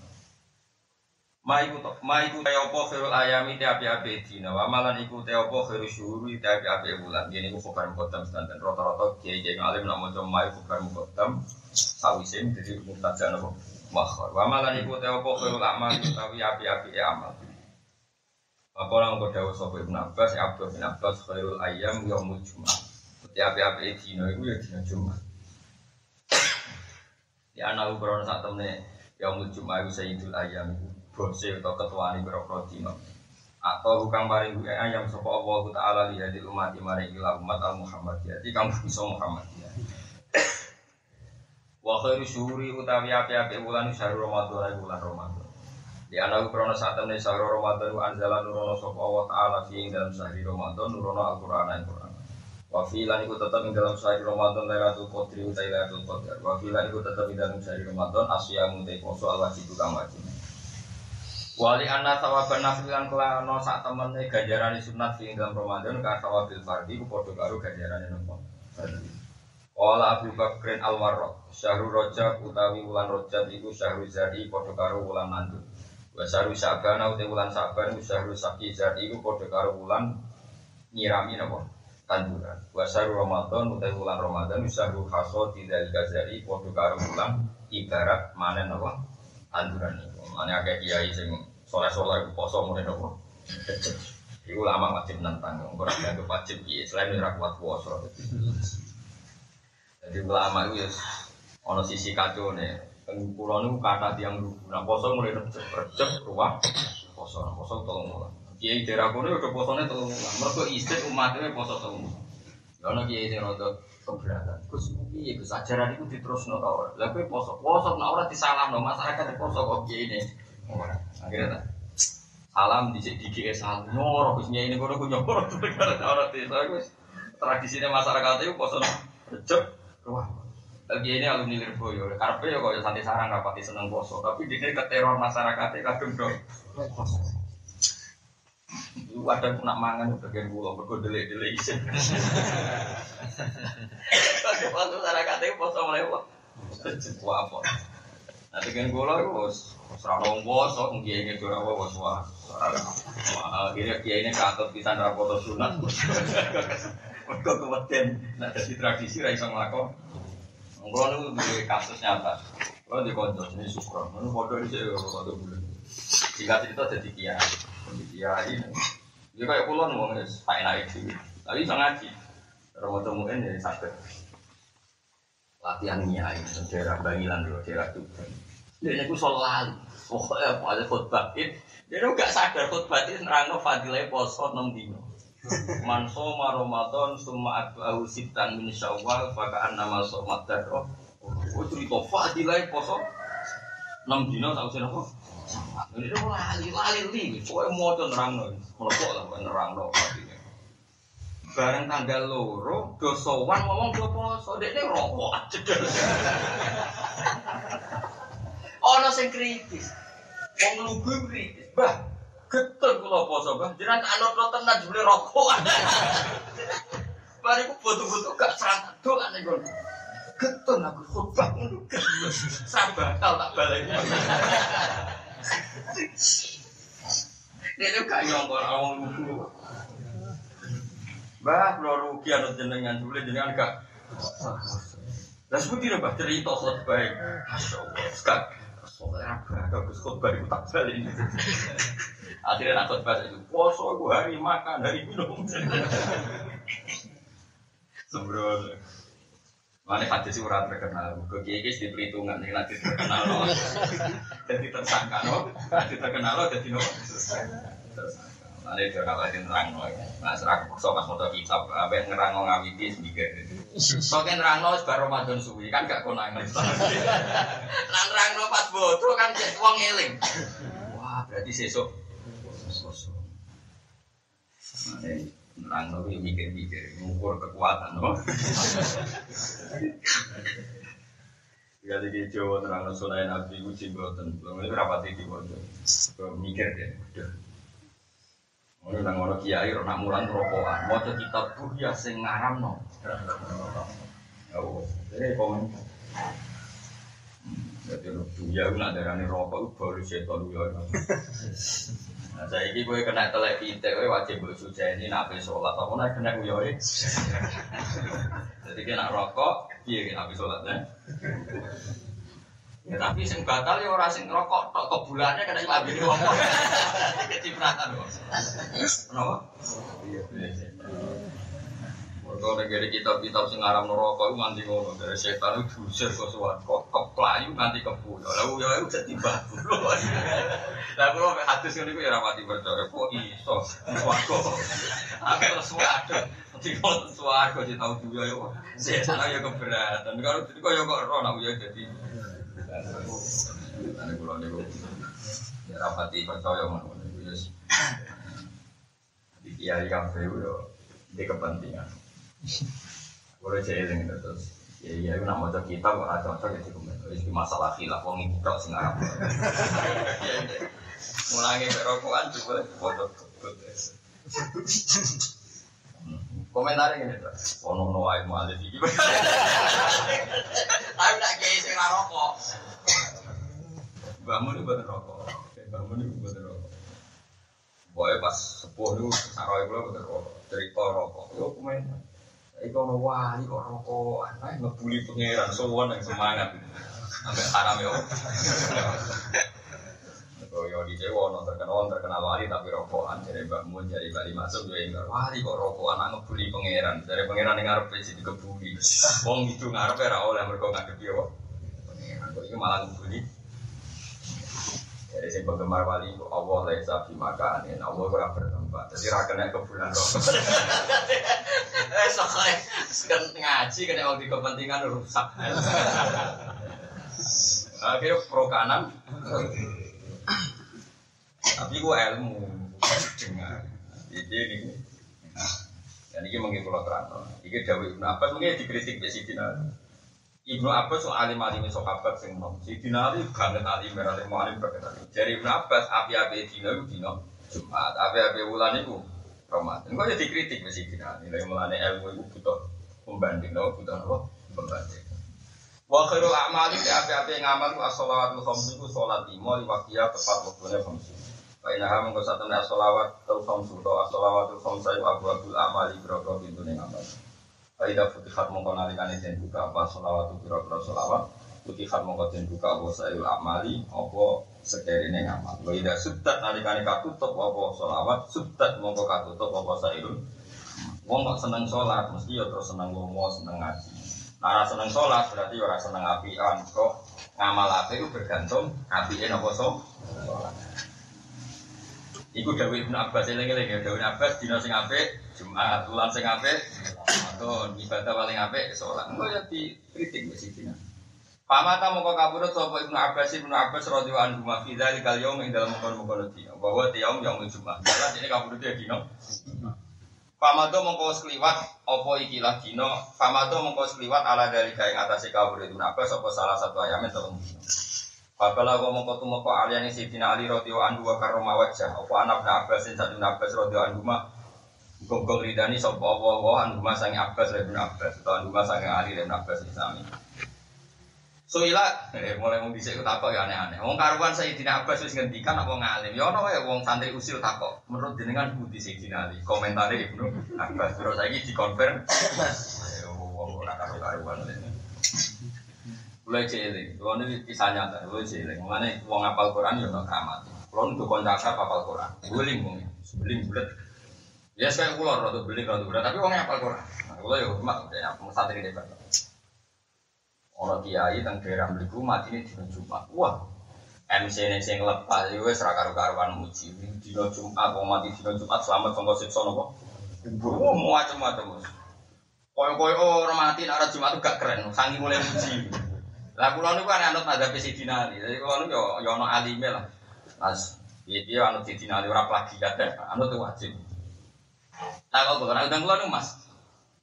Ma iku to, ma iku kaya apa khairul ayami te api-api dina, wa malan iku te apa khairul syuhur te api-api bulan. Yen iku khobar muqaddam sedanten rata-rata kiai-kiai ngalim nak maca ma iku khobar muqaddam sawise dadi mubtada napa makhor. Wa malan iku te apa khairul amal utawi api-api amal. Apa orang kau dawuh sapa Ibnu Abbas, Abdul bin Abbas khairul ayyam yaumul jumat. Dadi api-api dina iku ya dina Jumat. Ya anak ukuran saat temne yaumul jumat iku sayyidul ayyam iku bose atau ketuane biro dina. Atau hukang paring gue ayam sapa Allah taala li hadil umat maring ila umat al Muhammadiyah. Jadi kamu bisa Muhammadiyah. Wa khairu syuhuri utawi api-api bulan syahrul Ramadan bulan Ramadan. Di anak krono saat temen syahrul Ramadan wa anzala nurono sapa Allah taala fi dalam syahrul Ramadan nurono Al-Qur'an Al-Qur'an. Wa fi lan iku tetep ing dalam syahrul Ramadan Lailatul Qadri utai Lailatul Qadar. Wa fi lan iku dalam syahrul Ramadan asyamu te poso al wajib kang wajib. Wali anna tawaban nafilan kelano sak temene ganjaran sunat ing dalam Ramadan ka tawabil fardhi ku padha karo ganjarane nopo. Wala Abu Bakrin Al Warraq, Syahrul Rajab utawi wulan Rajab iku Syahrul Zari padha karo wulan Nandut. Wa Syahrul Sa'ban utawi wulan Sa'ban iku Syahrul Saki Zari iku padha karo wulan nyirami napa? Tanduran. Wa Syahrul Ramadan utawi wulan Ramadan iku Syahrul Hasad Tidal Gazari padha karo wulan ibarat manen napa? Tanduran iku. Mane akeh kiai sing soleh-soleh iku poso mune napa? Iku lama wajib nantang, ora dianggap wajib piye, selain ora kuat puasa. Jadi ulama itu ya ono sisi kacau nih. Pulau itu kata tiang lugu. Nah poso mulai recep recep ruah poso, nah, poso tolong mulan. Kiai daerah kono udah posone tolong mulan. Mereka istri umatnya poso tolong mulan. Karena kiai sing rada keberatan. Gus piye Gus ajaran itu diterusno ta ora? Lah kowe poso, poso nek ora disalamno masyarakat poso kok kiai ini. Akhirnya tak salam dicek dikik salam nyoro Gus ini kono ku nyoro ora desa Gus. Tradisine masyarakat itu poso recep Wah, lagi ini alumni Lirboyo, karpe ya kok ya santai sarang rapati seneng poso, tapi di sini keteror masyarakat kadung dong. Lu ada nak mangan bagian gula, berkodele dele isin. Tapi waktu masyarakat itu poso melewat, wah apa? Nanti kan gula itu bos, serang poso, mungkin ini gula apa bos wah. Akhirnya kiai ini katut pisan rapoto sunat. Mereka kemudian nak jadi tradisi ra iso nglakon. Kulo niku kasus nyata. Kulo di kanca jenis Sukron. Ngono padha dhisik karo kanca bulan. Jika cerita jadi kiai. Jadi kiai. Ya kayak kulo wong wis tak enak iki. Tapi iso ngaji. Romo temuin ya sakit. Latihan kiai di daerah Bangilan dulu, daerah Tuban. Dia sol lali. Pokoknya ada khutbah Dia gak sadar khutbah itu nerangno fadilah poso 6 dino. Man soma Ramadan summa atba'ahu sitan min Syawal fa nama somat daro. Oh cerita fadilah poso 6 dino tak usah apa. Ini lali lali li, pokoknya mau tuh nerangno, melokok lah nerangno fadilah. Bareng tanggal loro, dosowan ngomong do poso, dek ini rokok aja. Ono sing kritis, wong kritis, bah Getun kula poso, Bang. Jenengan anut lo tenan jebule rokokan. Bariku butuh-butuh gak serang dolan aku khotbah. Sabatal tak baleni. Dia itu gak nyongkol awang lugu. Bah, kalau rugi anut jenengan jebule jenengan gak. Lah seperti apa cerita khotbah. Masya Allah. Sekarang Soalnya apa? Gus khutbah itu tak balik. Akhirnya nak khutbah itu poso gue hari makan hari minum. Sembrono. Mana hadis ora terkenal, ke kiai kiai di perhitungan yang nanti terkenal loh, jadi tersangka loh, nanti terkenal loh, jadi loh, tersangka. Nanti dia kalau lagi nerang loh, nah serang so pas mau kitab, apa yang nerang ngawiti sedikit. So kan nerang loh baru Ramadan suwi kan gak konangan. Nah nerang loh pas bodoh kan jadi uang eling. Wah berarti sesuk. Sosok. Nah, Nerang tapi mikir-mikir, ngukur kekuatan, no? Jika di Jawa terang sunai Nabi uji boten, belum itu di. Mikir deh, udah. Nang ngono kiai, nak mulan rokokan, mau jadi kitab buya sing ngaram no. Oh, jadi komen. Jadi lo buya nak darani rokok baru buya. Nah, saya ini gue kena telek pitek, gue wajib gue ini nabi sholat, apa naik kena gue Jadi kena rokok, iya kena nabi sholat ya. Ya tapi sing batal ya orang sing rokok, tok kebulannya kena ibu ini wong. Kecipratan kok. Kenapa? Iya. Kalau negeri kitab-kitab sing aram neraka itu nganti ngono dari setan itu diusir ke kok pelayu nganti kebu. Lalu ya itu jadi batu. Lah kalau hadis ngene iku ya rapati percaya kok iso swarga. Akeh swarga. Kalau swarga di tahu juga ya. Setan ya keberatan. Kalau itu kok ya kok ora nak ya jadi. Ane kula niku ya rapati percaya ngono. Wis. Di kiai kabeh yo di kepentingan. Boleh jadi dengan terus. Ya iya, itu nama kita kok ada cocok ya cukup. Itu masalah khilaf, wong itu tok sing Arab. Mulangi berokokan juga foto Komentar ini tuh, ono no air malih iki. Tapi nak kiai sing rokok. Bangun itu buat rokok. Bangun itu buat rokok. Boy pas sepuh itu saroy kula buat rokok. Cerita rokok. Yo komentar. Iku ono wali kok rokokan, ae ngebuli pangeran sowan yang semangat. Sampai haram yo. Oh yo di Jawa ono terkenal terkenal wali tapi rokokan jadi Mbak Mun jadi Bali masuk yo enggak wali kok rokokan anak ngebuli pangeran. Dari pangeran yang ngarep wis dikebuli. Wong itu ngarep ora oleh mergo ngadepi yo. Pangeran kok iki malah ngebuli. Jadi penggemar wali itu Allah laisa fi makanin, Allah ora bertempat. Jadi ra kena kebulan rokok. Eh soalnya sekarang ngaji kena waktu kepentingan rusak. Akhirnya pro kanan. Tapi gua ilmu dengar. Jadi ini. Dan ini mungkin kalau terang. Ini Dawi Ibn Abbas mungkin dikritik di sini. Ibnu Abbas alim alim sahabat sing nom. Si dinali banget alim alim alim banget alim. Jadi Ibnu Abbas api api dina itu dina Jumat, api api bulan itu Ramadan. Kau jadi kritik mesti dinali. Lain mulane ilmu itu butuh pembanding, loh butuh apa? Pembanding. Wa khairul a'mali api-api ngamal ku as-shalawatul khamsu ku salat lima li waktiya tepat waktune khamsu. Wa inna mengko satune as-shalawatul khamsu to as-shalawatul khamsu abu abul amali biro-biro pintune ngamal. Faidah futihat mongko nalikane den buka apa selawat pira-pira selawat Futihat mongko den buka apa sayul amali apa sekerine ngamal. Faidah subtat nalikane katutup apa selawat Subtat mongko katutup apa sayul Wong kok seneng sholat mesti ya terus seneng lomo seneng ngaji. Nah seneng sholat berarti ora seneng apian. Kok ngamal api itu bergantung apiin apa so? Iku Dawi Ibn Abbas lagi-lagi Dawi Ibn Abbas dina sing apik Jumat, bulan sing apik Ramadan, ibadah paling apik sholat Enggak ya dikritik mesti dina Pamata mongko kabudut sapa Ibnu Abbas Ibnu Abbas radhiyallahu anhu ma fi dzalikal yaum ing dalem mengkon-mengkon dina bahwa yaum yaum Jumat. Jelas ini kabudut ya dina. Pamado mongko sekliwat apa ikilah dina, pamado mongko sekliwat ala dari ing atase kabudut Ibnu Abbas apa salah satu ayame telung dina. Babala wa mongko tumeka aliyane Sidina Ali radhiyallahu anhu wa karoma wajah apa anak Abbas satu Abbas radhiyallahu anhu Gogol ridani sapa Allah wa anhu ma sange Abbas Ibnu Abbas utawa ma sange Ali Ibnu Abbas sami. Soila, eh, mulai mau bisa ikut takok ya aneh-aneh. Wong karuan Sayyidina Abbas wis ngendikan apa ngalim. Ya ono wae wong santri usil takok. Menurut jenengan budi Sayyidina Ali. Komentare Ibnu Abbas terus saiki dikonfirm. Ya wong ora karo karuan. Mulai cilik, kalau ini kisah mulai. Mana uang apal Quran ya nggak keramat. Kalau untuk kontrak apal Quran, beli mau, beli bulat. Ya saya keluar atau beli atau bulat, tapi uangnya apal Quran. Nah, kalau ya cuma ya saat ini debat. Orang kiai tentang daerah beli mati ini di Jumat. Wah, MC ini sing lepas, itu serah karu-karuan muji. Di Jumat, mau mati di Jumat selamat sama siksa nopo. Oh, macam-macam. Koyo-koyo orang mati nak Jumat gak keren, sangi mulai muji. Lah kula niku kan anut ada Sidina Ali. Jadi kula niku yo yo ono alime lah. Mas, iki yo anut Sidina Ali ora plagiat ya, anut wajib. Nah kok ora udang kula Mas.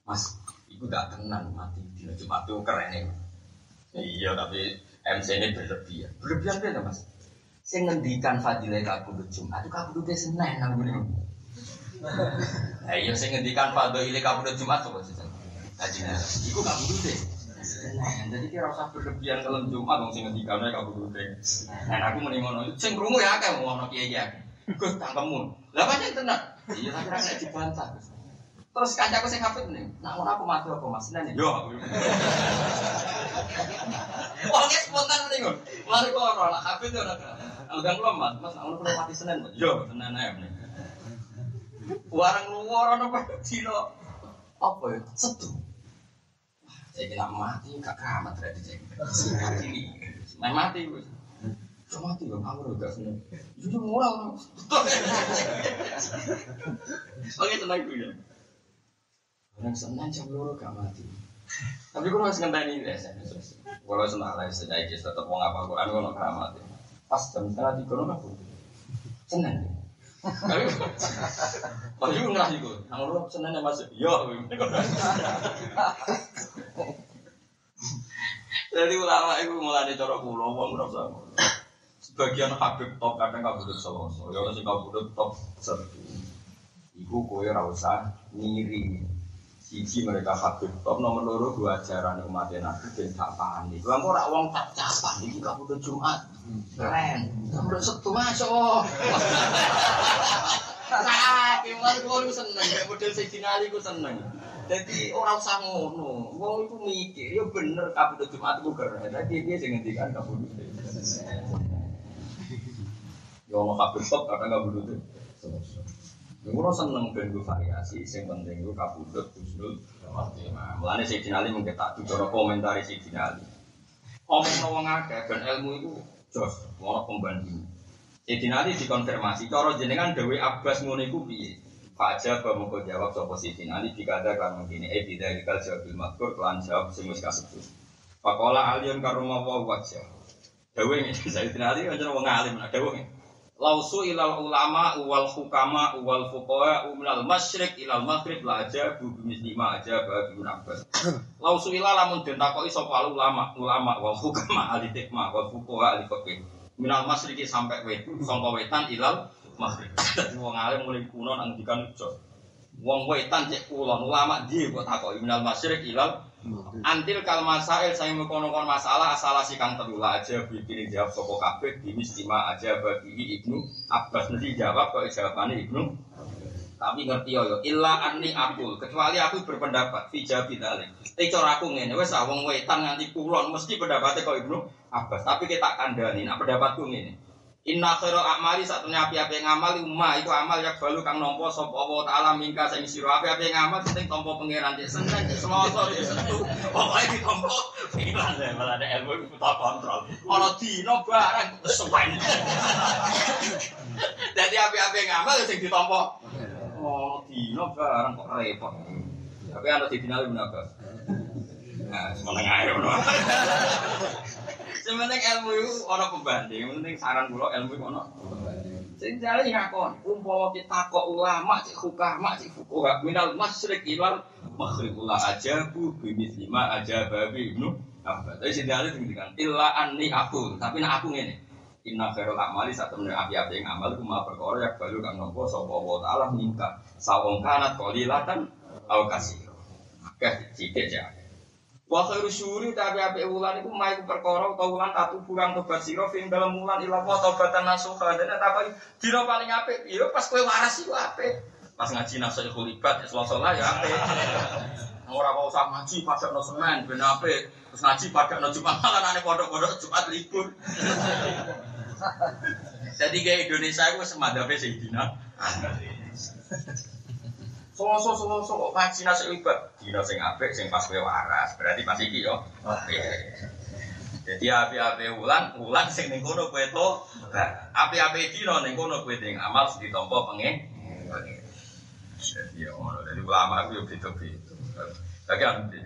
Mas, iku gak tenan mati dina Jumat itu keren ya. Iya tapi MC ini berlebihan. Berlebihan beda Mas. Sing ngendikan fadilah kabudut Jumat itu kabudutnya Senin nang ngene. Nah iya sing ngendikan fadilah kabudut Jumat kok sih. Haji Iku kabudutnya. Nah, jadi kira usah berlebihan kalau Jumat dong sing ngendikan ae kabudut. Nah, aku muni ngono. Sing krungu ya akeh ngono kiai ya. Gus tangkemmu. Lah pancen tenan. Iya tapi ra dibantah. Terus kancaku sing hafid nih, nak ngono aku mati apa Mas? Nen yo aku. Wong spontan nih kok. Mari kok ora lah hafid ora. Udah belum Mas, Mas ngono perlu mati Senin. Yo, Senin ae. Warang luar ana apa dino apa ya? Setu. Saya kira mati, gak keramat berarti saya. Mati, main mati. Cuma mati bang, kamu udah. Jujur murah. Oke tenang gue. Orang senang jam loro gak mati. Tapi gue masih ngenteni ya. Kalau senang lah sedaya tetap mau ngapa Quran gue nak keramat. Pas jam setengah tiga gue aku. Senang. Tapi, oh iya ngerah itu. Nang lu seneng ya masuk. Yo. Jadi ulama itu mulai cara pulau, wong ngerasa. Sebagian Habib top kadang kabudut selosor, ya sing kabudut top serbu. Iku kowe ora usah ngiri. Siji mereka Habib top nomor loro dua ajaran umat Nabi ben gak panik. Lah ora wong tak capan iki kabudut Jumat. Keren. Kabudut Sabtu masuk. Saking mulai kuwi seneng, model Sayyidina Ali ku seneng. Jadi orang usah ngono. Wong iku mikir, ya bener kabudut Jumat iku keren. Tapi dia sing ngendikan kabudut. Ya ono kabudut top kadang kabudut. Ya ngono seneng ben variasi, sing penting gue kabudut husnul khotimah. Mulane Sayyidina Ali mungkin tak cara komentar Sayyidina Ali. Omong wong akeh ben ilmu itu jos, ono pembanding. Sayyidina Ali dikonfirmasi, cara jenengan Dewi Abbas ngono iku piye? Fajar bamuko jawab sopo Sayyidina Ali dikada kan begini, eh tidak dikal jawabil makkur kelan jawab wis kasebut. Pakola aliyun karuma wa wajah. Dewi ini Sayyidina Ali kan wong alim, nah dewi Lausu ilal ulama wal hukama wal fuqaha umlal masyrik ilal maghrib la aja bu lima aja babi Abbas. Lausu ilal lamun den takoki sapa ulama ulama wal hukama ahli hikmah wal fuqaha ahli fiqh. Minal masyriki sampai wet sangka wetan ilal maghrib. Dadi wong alim mulai kuno nang dikan ujo. Wong wetan cek kulon ulama di kok takoki minal masyrik ilal Antil kal masail saya mengkonon masalah asal si kang terula aja bikin jawab soko kabeh di mistima aja bagi ibnu Abbas nanti jawab kok jawabannya ibnu tapi ngerti yo illa anni akul kecuali aku berpendapat fi jawabi dalil tapi cara aku ngene wes wong wetan nganti kulon mesti pendapatnya kok ibnu Abbas. Tapi kita kandani nak pendapatku ngene Inna khairal a'mali satunya api-api ngamal umma itu amal yak balu kang nompo sapa Allah taala mingka sing sira. Api-api ngamal sing tompo pangeran cek seneng cek selasa cek sentu pokoke ditompo pikiran ya malah ada ilmu tak kontrol. Ana dina barang kesuwen. Jadi api-api ngamal sing ditompo oh dina barang kok repot. Tapi ana didina lu menapa Nah, semuanya ayo, Sementing ilmu itu ono pembanding, penting saran kula ilmu itu ono. Sing jare ngakon, umpama kita kok ulama cek hukama cek fuqaha minal masyriq ilal maghrib aja bu bimis lima aja babi ibnu apa. Tapi sing jare ngendikan illa anni aku, tapi nak aku ngene. Inna khairul amali satu menit api-api yang amal kuma perkara yang baru kang nopo sapa Allah taala minta sawong kanat qalilatan au kasiro. Akeh sithik ya. Wa khairu syuri tapi ape wulan iku mai ku perkara utawa wulan tatu kurang tobat sira fing dalam wulan ila wa tobatan nasuha dene apa dina paling apik ya pas kowe waras iku apik. Pas ngaji nasihatul ibad selasa lah ya apik. Ora kok usah ngaji pada no Senin ben apik. Terus ngaji pada no Jumat malah ane pondok-pondok Jumat libur. Jadi kayak Indonesia itu semadapnya Sayyidina Solo solo solo ngaji nasi ibad. Dino sing apik sing pas kowe waras. Berarti pas iki yo. Jadi api-api ulan, ulan sing ning kono kowe to. Api-api dino ning kono kowe ding amal ditampa pengen. Jadi ya ngono. Jadi ulama itu yo beda-beda. Lagi anu.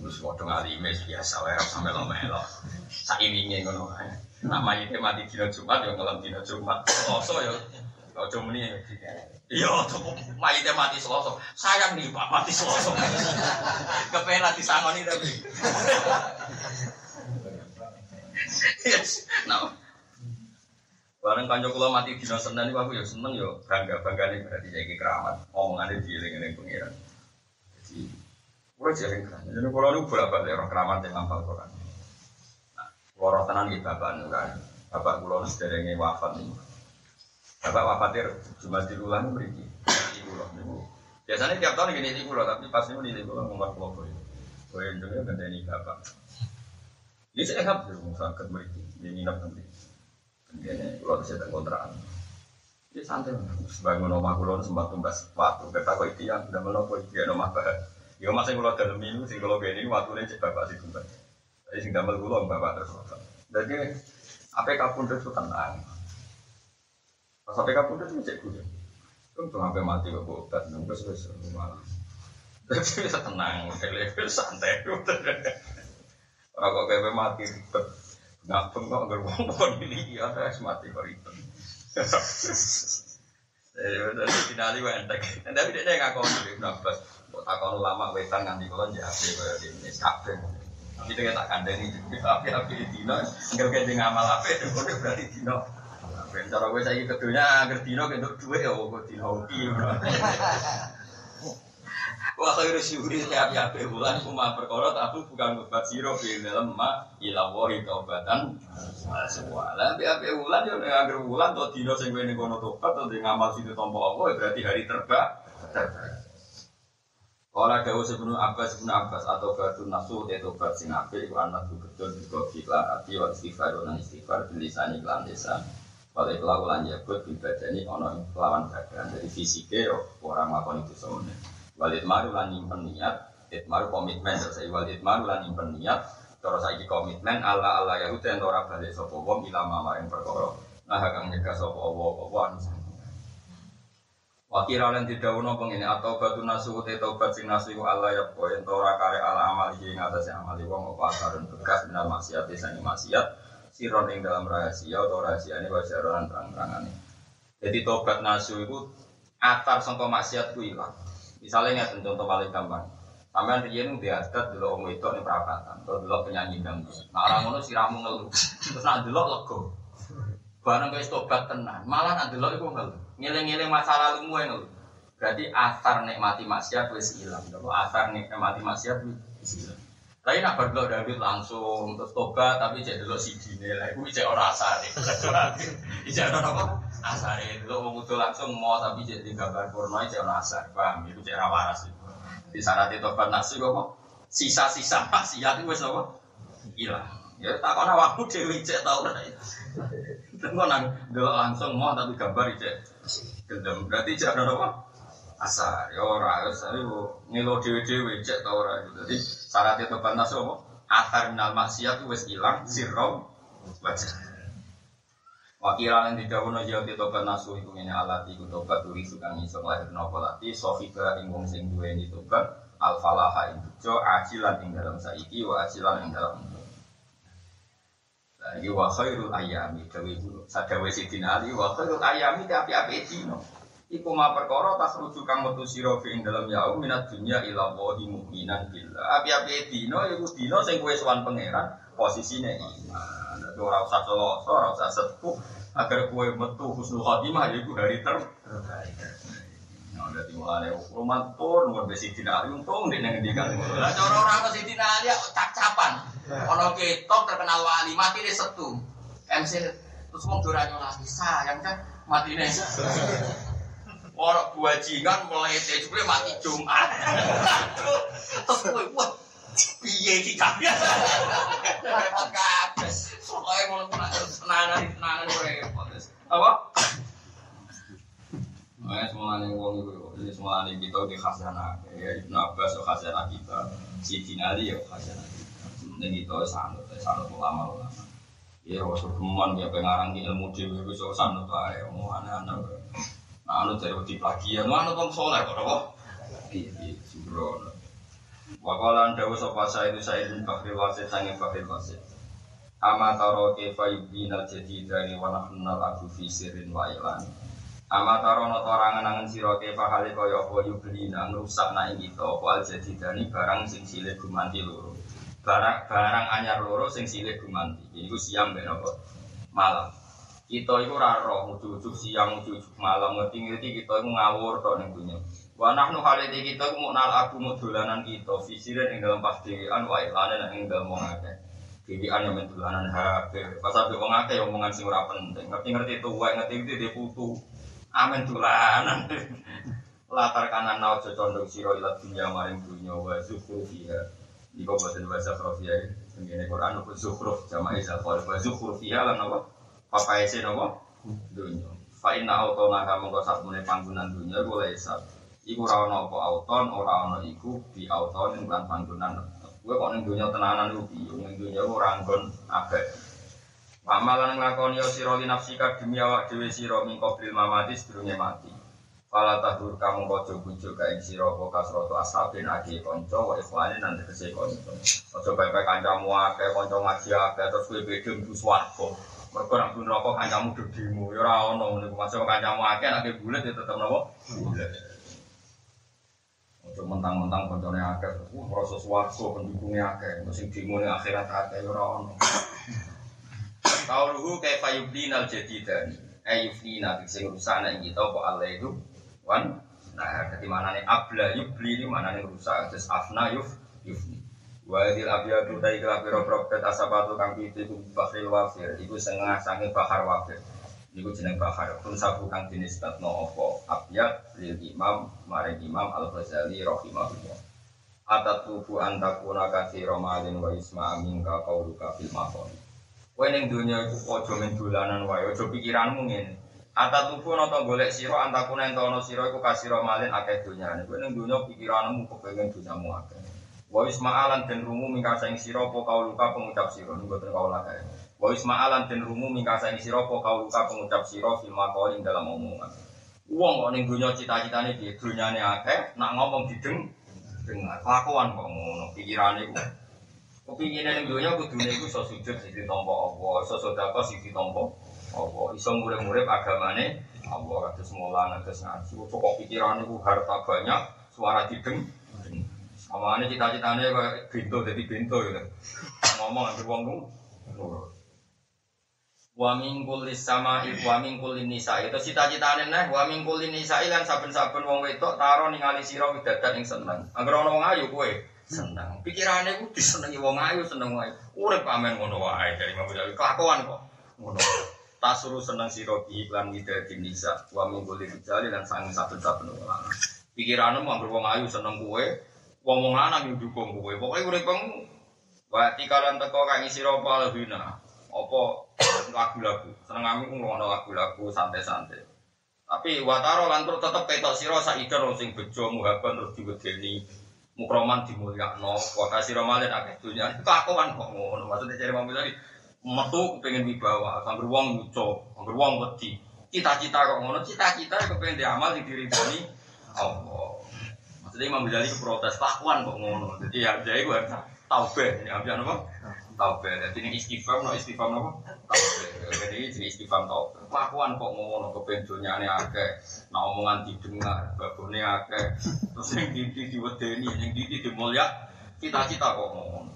Wis waktu ngalime biasa wae sampe lo melo. Sainginge ngono ae. Nak mayite mati dina Jumat yo ngelam dina Jumat. Selasa yo ojo muni. Iya, tuh mayite mati Selasa. Sayang nih Pak mati Selasa. Kepengen latih sangoni tapi. Yes. Nah, Bareng kanca kula mati dina Senin niku aku ya seneng ya bangga-banggane berarti saiki keramat. Omongane dieling-eling pengiran. Jadi kula jering kan. Jadi kula niku bolak-balik roh keramat yang ngapal Quran. Nah, kula tenan iki bapak niku kan. Bapak kula sederenge wafat niku. Bapak wafatir cuma di ulang niku. Biasanya tiap tahun gini di tapi pas niku di kula ngomong kula boy. Boy ndungnya gandeni bapak. Ini saya kan belum sakit mriki. Ini nginep nanti. Ini kalau bisa tengok kontrakan. Ini santai, bangun rumah kulo sempat tumbas waktu. Kita itu yang sudah menopo itu ya rumah bahan. Ya masih kulo dalam minggu, kalau begini waktu ini cek bapak sih tumbas. Jadi sing damel kulo bapak terus. Jadi APK pun terus tenang. Pas APK pun terus cek kulo. Tentu sampai mati kok obat, nunggu terus malah. Jadi bisa tenang, level santai. Orang kok kayak mati ribet. Nggak bengkok gerbong pun ini ya ada mati kok ribet. Jadi finali. Tapi dia nggak kau nih nafas. Lama wetan kalau kabeh. Tapi dia tak kandani tapi api dino. Enggak kayak ngamal apa itu berarti dino. Cara gue saya kedunya agar dino untuk duit ya gue dino. Wah khairu syuhri tiap tiap bulan cuma perkara tapi bukan buat siro di dalam ma ilawahi taubatan semua. Lah tiap tiap bulan yo nek agar bulan to dino sing kene kono tobat to ngamal situ tompo apa berarti hari terba terbaik. Kala dawuh sebelum Abbas sebelum Abbas atau batu nasu te tobat sing apik iku anak betul juga kiklan ati wa istighfar lan istighfar bilisani lan desa. Kalau kelaku lan jabut bibadani ono lawan badan jadi fisiknya orang melakukan itu semuanya. Walid maru lan nyimpen niat, it maru komitmen saya walid maru lan nyimpen niat, saya komitmen Allah Allah ya udah ora balik sapa wong ila mamaring perkara. Nah kang nyegah Allah apa anu Wakira lan didhawuhna pengene atau batu nasu te tobat sing nasu iku Allah ya poin ora kare ala amal iki ing atase amali wong apa asarun bekas minal maksiat sing maksiat siron ing dalam rahasia atau rahasiane wa siron terang-terangane. Jadi tobat nasu itu atar sangka maksiat ku ilang. Misalnya ini contoh paling gampang. Sampai nanti ini dia adat dulu orang itu nih perapatan, atau dulu penyanyi dangdut. Nah orang itu siramu ngeluh, terus nanti dulu lego. Barang kayak tobat tenan, malah nanti dulu itu ngeluh. Ngiling-ngiling masa lalu mu ngeluh. Berarti asar nikmati maksiat wis hilang. Kalau asar nikmati maksiat wis hilang. Tapi nak berdua David langsung terus tobat tapi cek dulu si dine lah, itu cek orang asar. Cek orang apa? Asar itu mau mutu langsung mau tapi cek di gambar porno cek orang asar. Paham? Itu cek orang waras itu. Di syarat tobat nasi kok sisa-sisa maksiat itu wis apa? Hilang. Ya tak kau awakmu dewi cek tau lah. Tengok nang dulu langsung mau tapi gambar cek gendam. Berarti cek orang apa? Asar. Ya ora wis ngelo dhewe-dhewe cek ta ora syarat itu panas apa? Atar minal maksiat wis ilang sirro wajah. Wakila yang tidak punya jauh di tobat nasu itu ini alat itu tobat turi sukan iso lahir nopo lati sofika ingwong sing dua ini tobat al falaha itu jo acilan ing dalam saiki wa acilan ing dalam lagi wa khairul ayami dulu sadawe sidina ali wa khairul ayami tapi api dino Iku ma perkara tas rujuk kang metu sira ing dalam yaum minat dunya ila wahi mukminan billah. Api-api dino iku dino sing kowe sowan pangeran posisine iman. Ora usah solo, ora usah sepuh agar kowe metu husnul khotimah yaiku hari terbaik. Nah, dadi mulane rumah tur nuwun besi dina untung nang ngendikan. Lah cara ora ana sing dina ya cap-capan. Ana ketok terkenal wali mati setu. MC terus wong ora nyolati sayang kan matine. Orang buajingan melete jebule mati Jumat. Terus kowe wah piye iki kabeh. Kabeh. Pokoke ngono ku nak tenanan tenanan repot. Apa? Nah, semuanya wong itu, ini semuanya kita di khazanah. Ya, Ibn Abbas ya khazanah kita, Siti Ali ya khazanah kita. Ini kita sanut, sanut ulama ulama. Ya, waktu kemuan ya pengarang ilmu dewi itu so sanut lah ya, mau aneh-aneh. Anu dari waktu plagian, mana tuh soleh kok, kok? Iya, iya, sembrono. Wakalan dawu sopa saya itu saya bin Fakir Wasid sange Fakir Wasid. Ama taro kefa yubinal jadi dari wanahunal aku fisirin wa ilan. Ama taro noto rangan-angan siro kefa hale kaya apa yublina ngrusak na ing kita apa al jadi dari barang sing silih gumanti loro. Barang barang anyar loro sing silih gumanti. Iku siang ben apa? Malam. Kita iku ora roh ujug-ujug siang ujug-ujug malam ngerti-ngerti kita iku ngawur tok ning dunya. Wa nahnu haliti kita ku muknal aku dolanan kita fisirin ing dalam pasdean wa ilanan ing dalam wong akeh. Dewian yang mendulanan HP. Pas sampe wong akeh ya omongan sing ora penting. Ngerti-ngerti tuwa, ngerti-ngerti dia putu. Amin dolanan. Latar kanan nau condong sira ila dunya maring dunya wa zukhrufiha. Iku boten wa zukhrufiha. Tengene Quran apa zukhruf jama'i zakar wa zukhrufiha lan apa? Papae sing apa? Dunya. Fa inna autona kamu kok sakmene panggonan dunya iku lesat. Iku ana apa auton, ora ana iku bi auton ing lan panggonan. Kowe kok ning dunya tenanan iku piye? Ning dunya ora nggon abet. Pamalan nglakoni sira li nafsika demi awak dhewe sira min qablil mamati sedurunge mati. Fala tahdur kamu kojo bujuk kae sira apa kasroto asabin agi kanca wa ikhwani nang tegese kanca. Aja bae-bae kancamu akeh kanca ngaji akeh terus kowe beda mlebu. Mergo nek mlebu neraka kancamu dedimu ya ora ono ngene ku masuk kancamu akeh nek bulet ya tetep napa? Bulet. Ojo mentang-mentang koncone akeh, wah rasa swarga pendukungnya akeh, terus sing ning akhirat akeh ya ora ono. Kauluhu kaifa yublinal jadidan. Eh yuflina sing rusak nek kita apa Allah itu wan. Nah, dadi manane abla yubli ini manane rusak. Terus afna yuf yufni. Wa hadil abiyatu dai kala pira propet asabatu kang pitu iku bakhil wafir. Iku setengah sange bahar wafir. Iku jeneng bahar. Pun sabu kang dinisbatno apa abiyat lil imam maring imam Al-Ghazali rahimahullah. Atat tubuh antakuna katsira malin wa isma amin ka qauluka fil maqam. Kowe ning donya iku aja men dolanan wae, aja pikiranmu ngene. Ata tubuh nata golek sira antakuna ento ana sira iku kasira malin akeh donyane. Kowe ning donya pikiranmu kepengin donyamu akeh. Wa isma'alan den rumu mingkasa ing sira apa kauluka pengucap sira ning boten kaula kae. Wa isma'alan den rumu mingkasa ing sira apa kauluka pengucap sira fil maqali dalam omongan. Wong kok ning donya cita-citane piye? Donyane akeh, nak ngomong dideng dengar. Kelakuan kok ngono, pikirane ku Kepinginan yang dunia kudune iku iso sujud sing ditampa Allah, iso sedekah sing ditampa Allah, iso murid-murid agamane Allah kados mulang kados ngaji. Kok pikiran iku harta banyak, suara dideng. Omongane cita-citane kaya bento dadi bento gitu. Ngomong ambek wong ku. Wa min kulli sama'i wa min kulli nisa'i. Itu cita-citane neh wa min kulli nisa'i lan saben-saben wong wedok taro ningali sira widadan ing seneng. Angger ana wong ayu kowe seneng. Pikirane ku disenengi wong ayu seneng wae. Urip pamen ngono wae dari Imam Ghazali. Kelakuan kok. Ngono. Tasuru seneng sira bi iklan widadin nisa. Wa min kulli rijali lan sang saben-saben wong lanang. Pikiranmu angger wong ayu seneng kowe, wong wong lanang yo dukung kowe. Pokoke uripmu wa tikalan teko kang sira apa. Apa lagu-lagu. Seneng ku ngono lagu-lagu santai-santai. Tapi wataro lan terus tetep ketok sira saidar sing bejo muhaban terus diwedeni mukroman dimulyakno wa kasira malin akeh dunya kelakuan kok ngono maksudnya cari mampu tadi metu pengen wibawa sambil wong lucu sambil wong wedi cita-cita kok ngono cita-cita kepengen diamal di diri Allah maksudnya Imam Ghazali protes kelakuan kok ngono. Jadi ya jadi gue harus taubeh ini apa? Taubeh jadi ini istighfar no istighfar apa? Taubeh jadi jadi istighfar taubeh kelakuan kok ngono kepengen dunia ini akeh. Nah omongan didengar babone akeh. Terus yang didi diwedeni yang didi dimulya cita-cita kok ngono.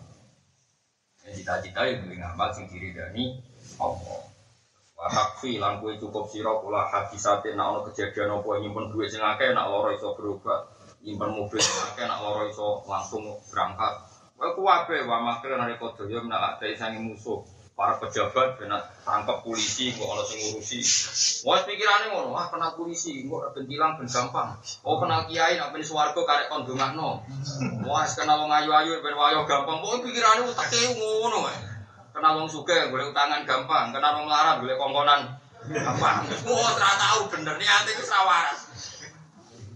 Ya, cita-cita itu ngamal sing dani Allah. Hakfi lan kowe cukup sira kula hadisate nek ana kejadian apa nyimpen duit sing akeh nek lara iso berobat nyimpen mobil akeh nek lara iso langsung berangkat. Kowe kuwabe wa makir nari kodo ya menak ate sange musuh. Para pejabat benar tangkap polisi kok sing ngurusi. Wah pikirannya ngono wah kenal polisi kok ben tilang ben gampang. Oh kenal kiai nak ben swarga karek kon dongakno wah kenal wong ayu-ayu ben wayo gampang. Pokoknya pikirannya utake ngono wae kenal wong sugih utangan gampang. Kenal wong larat golek kongkonan gampang. Wah ora tahu bener niate wis ra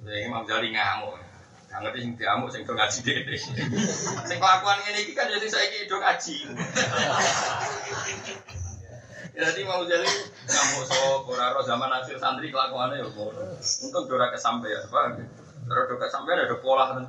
ini Imam Jali ngamuk Gak ngerti sing diamuk sing do ngaji dhewe. Sing kelakuan ngene iki kan jadi saiki do ngaji. Jadi mau jadi ngamuk sok ora ro zaman akhir santri kelakuannya ya ngono. Untung do ora kesampaian, Pak. Terus do kesampaian ada pola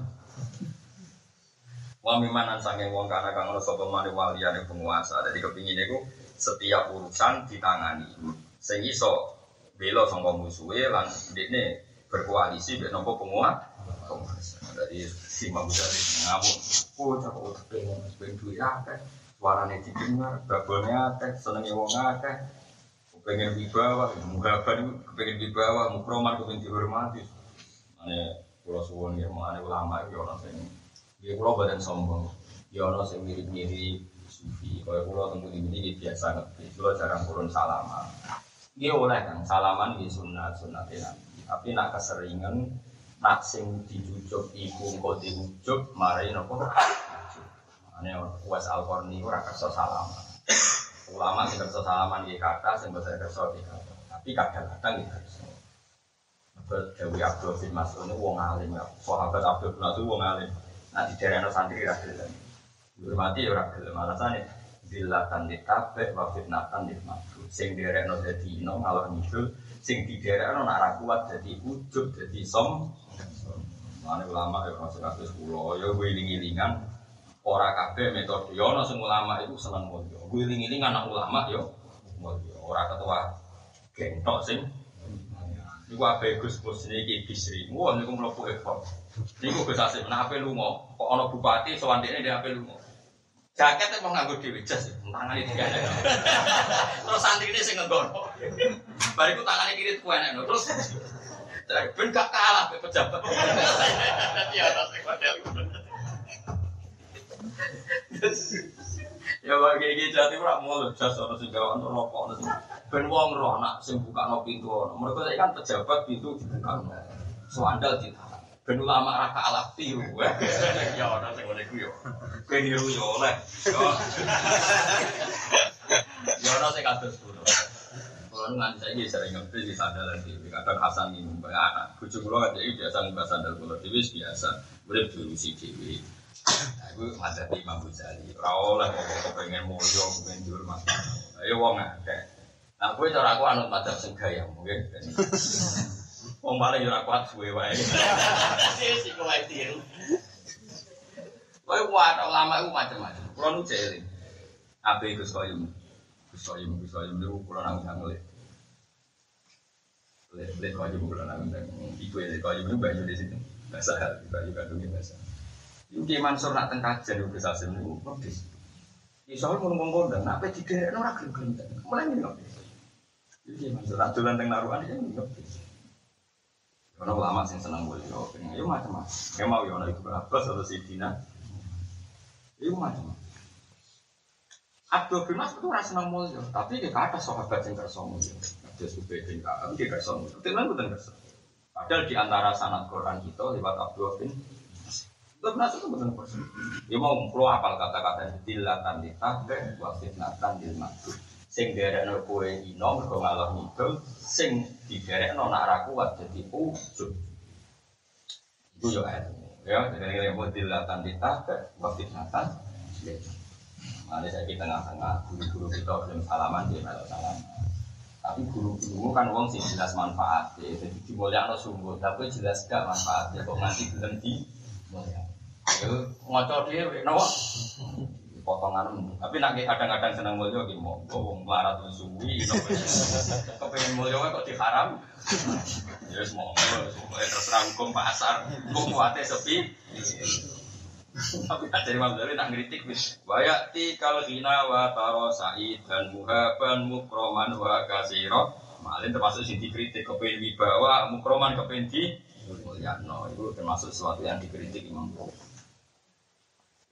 Wa mimanan sange wong kana kang ono sapa mari waliyane penguasa. Jadi kepingin iku setiap urusan ditangani. Sing iso bela sangka musuhe lan ndekne berkoalisi mek nopo penguasa dari si Imam Ghazali ngamuk oh cakap udah pengen pengen duit akeh. Suaranya didengar babonnya akeh senengnya wong akeh. Pengen wibawa muhaban pengen wibawa mukroman pengen dihormati. Ane pulau suwon ya mana ulama ya orang sing ya pulau badan sombong. Ya orang sing mirip-mirip sufi. Kalau pulau tentu ini biasa ngerti. Pulau jarang turun salaman. Dia oleh kan salaman di sunat sunat tapi nak keseringan nak sing dijujuk iku engko diujuk marai napa ane wes alkorni ora kersa salaman ulama sing kersa salaman nggih kata sing boten kersa nggih kata tapi kadang-kadang nggih kersa Dewi Abdul bin Mas'ud ini wong alim ya. Sahabat Abdul bin Mas'ud wong alim. Nah di daerah santri ra gelem. Hormati ya ora gelem. Alasane dilatan ditabe wa fitnatan ditmatu. Sing daerah dadi ino ngalor ngidul, sing di daerah nak kuat dadi ujub dadi som Mana ulama ya masuk kasus pulau, ya gue iling-ilingan ora kabeh metode yo ono sing ulama itu seneng mulya. Gue iling-ilingan anak ulama yo mulya. Ora ketua gentok sing Iku ape Gus Gus niki Bisri. Wah niku mlebu ekor. Niku Gus Asim, nah ape lunga? Kok ana bupati sowan dekne dia ape lunga? Jaket emang nganggo dhewe jas, tangane digawe. Terus santrine sing nggono. Bariku tangane kiri ku enek terus Ben gak kalah be pejabat. Dadi ana sing model Ya bagi iki jati ora mulu jas ana sing gawe ana rokok sing ben wong roh nak sing buka no pintu. Mergo saiki kan pejabat pintu dibuka. Soandal ditahan. Ben ulama ra kalah tiru. Ya ana sing ngene ku yo. Ben niru yo oleh. Ya ana sing kados kulo. Kalau nganti saya ini sering ngerti di sandal dan TV. Kadang Hasan mbak anak. Kucing kulo kan biasa mbak sandal kulo TV biasa. Boleh diurusi. Nah, itu ada di Imam Ghazali. Rawol lah mau pengen mulio, pengen dihormat. Ayo wong akeh. Nah, gue cara aku anut madzhab sing gaya mungkin. Wong paling yo kuat suwe wae. Sih kowe tiru. Kowe kuat ulama iku macam-macam. Kulo nu jeling. Ape Gus Koyum. Gus Koyum, Gus Koyum niku kulo nang ngelik. Lek lek Koyum kulo nang iku lek Koyum niku banyu di situ. Bahasa banyu kandungnya bahasa. Iku Ki Mansur nak teng kajen Gus Asim niku pedis. Iso ngomong kondang, nak pe diderekno ora gelem-gelem. Mulai ngene. Iki Ki Mansur nak dolan teng naruhan iki ngerti. Ono ulama sing seneng mulya, yo macam-macam. Ya mau yo ono itu berapa atau Sidina. Iku macam-macam. Abdul bin Mas'ud itu rasa seneng mulya, tapi dia kata sahabat yang kersa mulya. Dia suka bin Ka'ab, dia kersa mulya. Tenan bukan kersa. Padahal di antara sanad Quran kita lewat Abdul bin Abdul bin Mas'ud itu bukan kersa. Dia mau keluar apal kata-kata dilatan ditabe, wa fitnatan dil makdud. Sing derekno kowe ino mergo ngalor ngidul, sing diderekno nak ra kuat jadi ujub. Iku yo. Ya, jadi buat dilatan ditabe, wa fitnatan dil makdud. Ada saya di tengah-tengah guru-guru kita belum salaman dia malah salam. Tapi guru-guru kan wong sih jelas manfaat ya. Jadi di mulia no sungguh, tapi jelas gak manfaatnya kok nanti belum di mulia. Yo ngocok dia, nawa potongan tapi nak kadang-kadang senang mulia gitu mau wong melarat suwi kepengen mulia kok diharam ya semua terserah hukum pasar hukum kuatnya sepi tapi dari Imam Ghazali tak ngeritik wis. Wayati kal ghina wa taro sa'id dan muhaban mukroman wa kasiro. Malin termasuk sing dikritik kepen wibawa mukroman kepen di mulyano itu termasuk sesuatu yang dikritik Imam.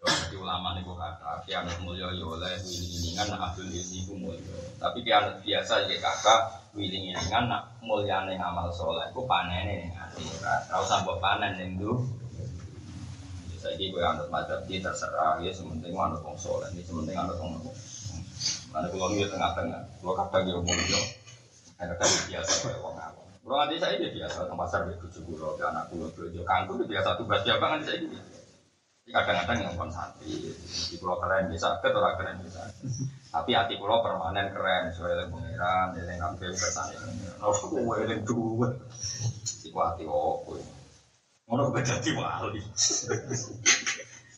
Jadi ulama niku kata kiamat mulya yo oleh wiling-wilingan nak abdul ilmi ku mulya. Tapi kiamat biasa ya kakak wiling-wilingan nak mulyane ngamal soleh ku panene ning akhirat. Ora usah mbok panen ning ndu. Saiki kowe anut madzhab iki terserah ya sementing anut wong soleh, ini sementing anut wong Mana kalau nggak tengah-tengah, kalau kadang ya mulya, kadang biasa kayak wong awam. Kalau nanti saya dia biasa tentang pasar pulau, di anak pulau tujuh kangkung biasa tugas dia banget saya gitu. Kadang-kadang yang pun santri di pulau keren bisa, ke orang keren bisa. Tapi hati pulau permanen keren, sesuai dengan pangeran, dia yang ngambil kesan ini. Nol gue yang dua, di hati opo. Ngono gue jadi wali.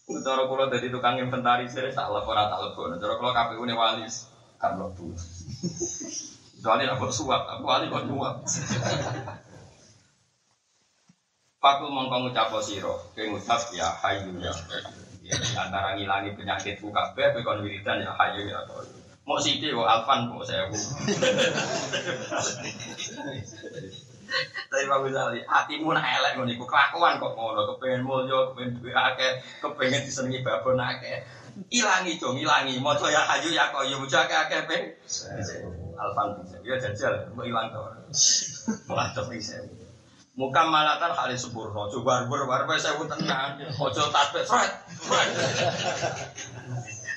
Cara kula dadi tukang inventaris tak lepon tak lepon. Cara kula KPU ne wali kan lebu. Soalnya aku suap, aku wali kok nyuap. Fakul mongko ngucap siro, ke ngucap ya hayu ya. Ya antara ngilangi penyakitku kabeh, kowe kon wiridan ya hayu ya. Mau sithik kok alfan kok sewu. Tapi Pak Ghazali, hatimu nak elek ngono iku kelakuan kok ngono, kepengen mulya, kepengen duwe akeh, kepengen disenengi babon akeh. Ilangi dong, ilangi. Maca ya hayu ya qayyum, akeh akeh ping. Alfan bisa. Ya jajal, mau hilang tuh. Malah tuh bisa. Muka malatan kali sempurna. Coba bar bar bar saya tenang. Ojo tasbih seret.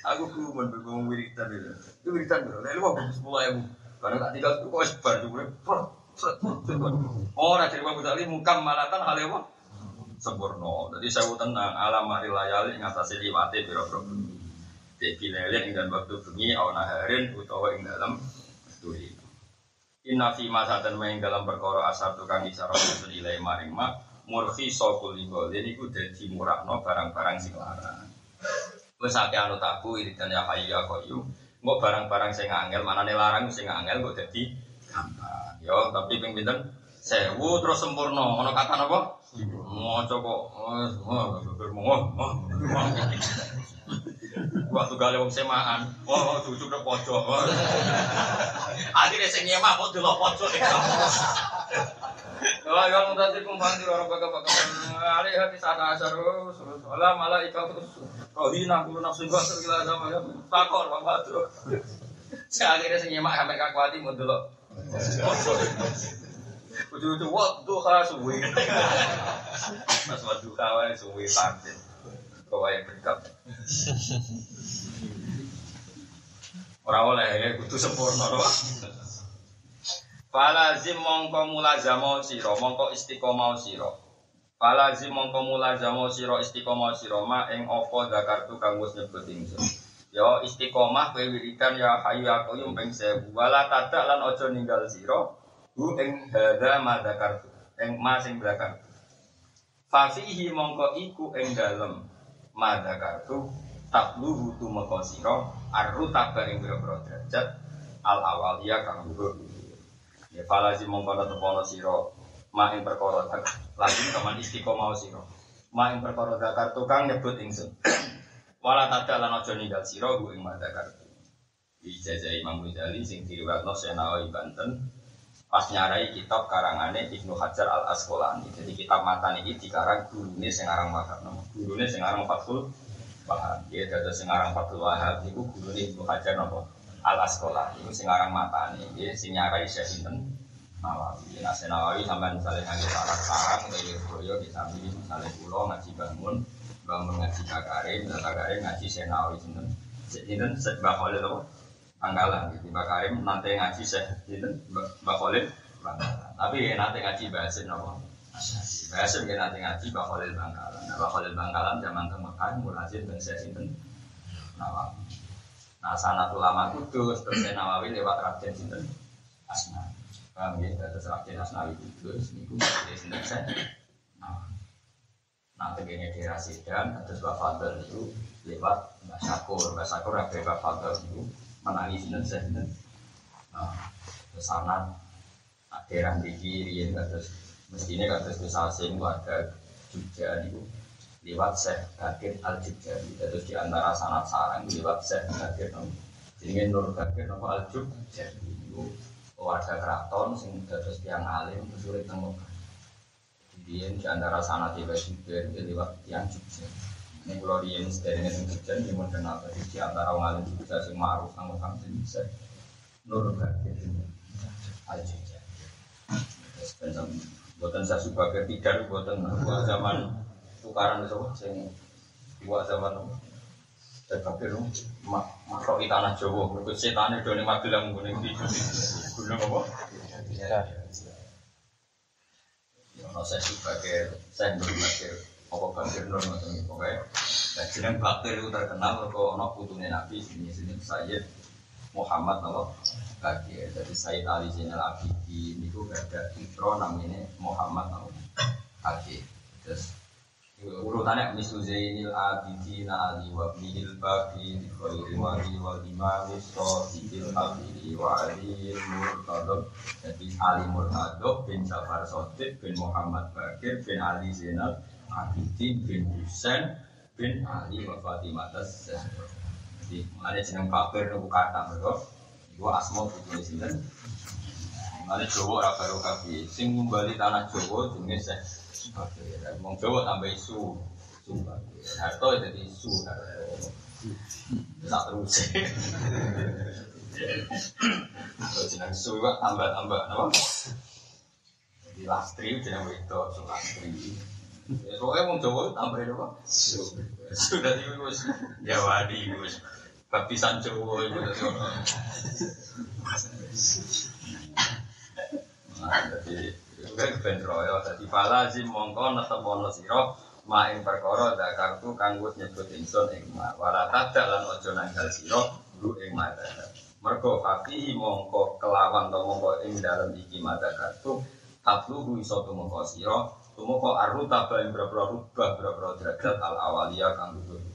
Aku kuman bergumul wiritan itu. Itu wiritan bro. Lalu mau sepuluh ribu. Karena tak tinggal itu kok sebar juga. Oh, nanti Imam Ghazali muka malatan hal apa? Sempurna. Jadi saya tenang. Alam marilayali ngatasi liwati biro-biro. Jadi lele dengan waktu bengi awan harin utawa ing dalam turi. Inna fi ma satan main dalam perkara asar tukang isyarat usul ilai maring ma murfi sokul ibo. Jadi ku dadi murahno barang-barang sing larang. Wes akeh anu taku iridan ya hayu ya qayyum. Mbok barang-barang sing angel manane larang sing angel kok dadi gampang. Yo tapi ping pinten? Sewu terus sempurna. Ono kata napa? Ngoco kok. Waktu gale wong semaan, wah cucu udah pojok. Akhirnya sing nyemak kok delok pojok. Kalau yang tadi kumpang di orang baga baga, alih hati sana asar, malah malah ikut terus kau hina kulo nafsu gua tergila sama ya takor bang batu. Saya akhirnya sing nyemak sampai kakuati mau delok. Ujung-ujung wah duha suwi. Mas wah duha wae suwi. Kau yang dekat. Orang oleh ya kudu sempurna doa. Falazim mongko mulazamo siro, mongko istiqomah siro. Falazim mongko mulazamo siro istiqomah siro ma ing opo zakartu kang wis nyebut ingsun. Yo istiqomah kowe wiridan ya hayu ya qayyum ping 1000. Wala tadak lan aja ninggal siro hu ing hadza ma zakartu. Ing ma sing zakartu. Fafihi mongko iku ing dalem ma zakartu tabluhu tu meko sira arru tabaring biro-biro derajat al awaliyah kang luhur ya falazi mongko tepono sira ma ing perkara lagi kaman istiqomah sira. Ma ing perkara tukang nyebut ingsun. Wala tada lan aja ninggal sira ing madakar Ijazah Imam Ghazali sing diriwayatno Senawi Banten pas nyarai kitab karangane Ibnu Hajar Al Asqalani. Jadi kitab matan ini dikarang gurune sing aran Wahab. Gurune sing aran Fathul Wahab. Ya dados sing aran Fathul Wahab niku gurune Ibnu Hajar napa? Al Asqalani. Iku sing aran matane nggih sing nyarai Syekh Sinten Nawawi. Nah, Senawi sampean misalnya nganggo sarang sarang dari Boyo milih misalnya pulau ngaji bangun, bangun ngaji kakarim, dan kakarim ngaji Senawi sinten. Sinten Mbah Khalil apa? Bangkalan gitu. Mbak Karim nanti ngaji Syekh gitu, Mbak Khalil Bangkalan. Tapi nanti ngaji Basim apa? Basim kita nanti ngaji Mbak Khalil Bangkalan. Nah, Mbak Khalil Bangkalan zaman ke Mekah mulazim dan Syekh Sinten Nawawi. Nah, sanat ulama kudus terus Nawawi lewat Raden Sinten Asna. Paham ya? Terus Raden Asnawi kudus niku Syekh Sinten Nawawi. Nah, tegenya di Rasidan, terus Mbak Fadl itu lewat Mbak Syakur. Mbak Syakur ada Mbak Fadl itu menangis dan saya nah ke sana daerah tinggi rian terus mestinya terus bisa asing warga Jogja itu lewat Syekh Bakir Al Jogja terus di antara sanat sarang lewat Syekh Bakir jadi Nur Bakir Nopo Al Jogja itu warga keraton sing terus tiang alim terus urip teng di antara sanat tiba juga lewat tiang Jogja. Ini kalau dia dengan hujan, dia mau kenal tadi di antara orang alim juga sing maruf sama kang bisa. Nur aja. Pensam, buatan saya suka ketiga, buatan buat zaman tukaran itu sing buat zaman dan bakir mak makro di tanah Jawa, berikut setan itu nih magelang gunung di gunung apa? Ya, saya suka ke saya berbakir apa bakir nur macam itu pokoknya. Dan jeneng bakir itu terkenal kalau ono putune nabi sini sini Sayyid Muhammad Allah bakir. Jadi Sayyid Ali Zainal Abidin itu ada intro namanya Muhammad Allah bakir. Terus urutannya mislu Zainil Abidin Ali wa bihil di khairi wali wal imam Sadiqil Habibie wa Ali jadi Ali Murtadab bin Jafar Sadiq bin Muhammad Bakir bin Ali Zainal Abidin bin Husain bin Ali wa Fatimah Zahra. Jadi ada jeneng kafir itu kata mereka. Iku asma putune sinten? Mane Jawa ora karo kabeh. Sing ngumbali tanah Jawa jenenge Syekh Bakir. Wong Jawa tambah isu. Isu. Harto jadi isu. Tak terus. Kalau jeneng isu kok tambah-tambah napa? Jadi lastri jeneng so lastri. Ya, soalnya mau Jawa tambahin apa? Sudah itu gus Jawadi gus. Baptisan Jawa itu dari. Nah, jadi itu kan bentroyo. Jadi pala sih mongko netepono siro main perkara dakartu kanggo nyebut ingsun ing ma. Walata dalan ojo nanggal siro lu ing mata. Mergo fakih mongko kelawan to mongko ing dalem iki mata kartu tatluhu iso tumeka sira tumeka aruta ing berapa rubah berapa derajat al awalia kang dhuwur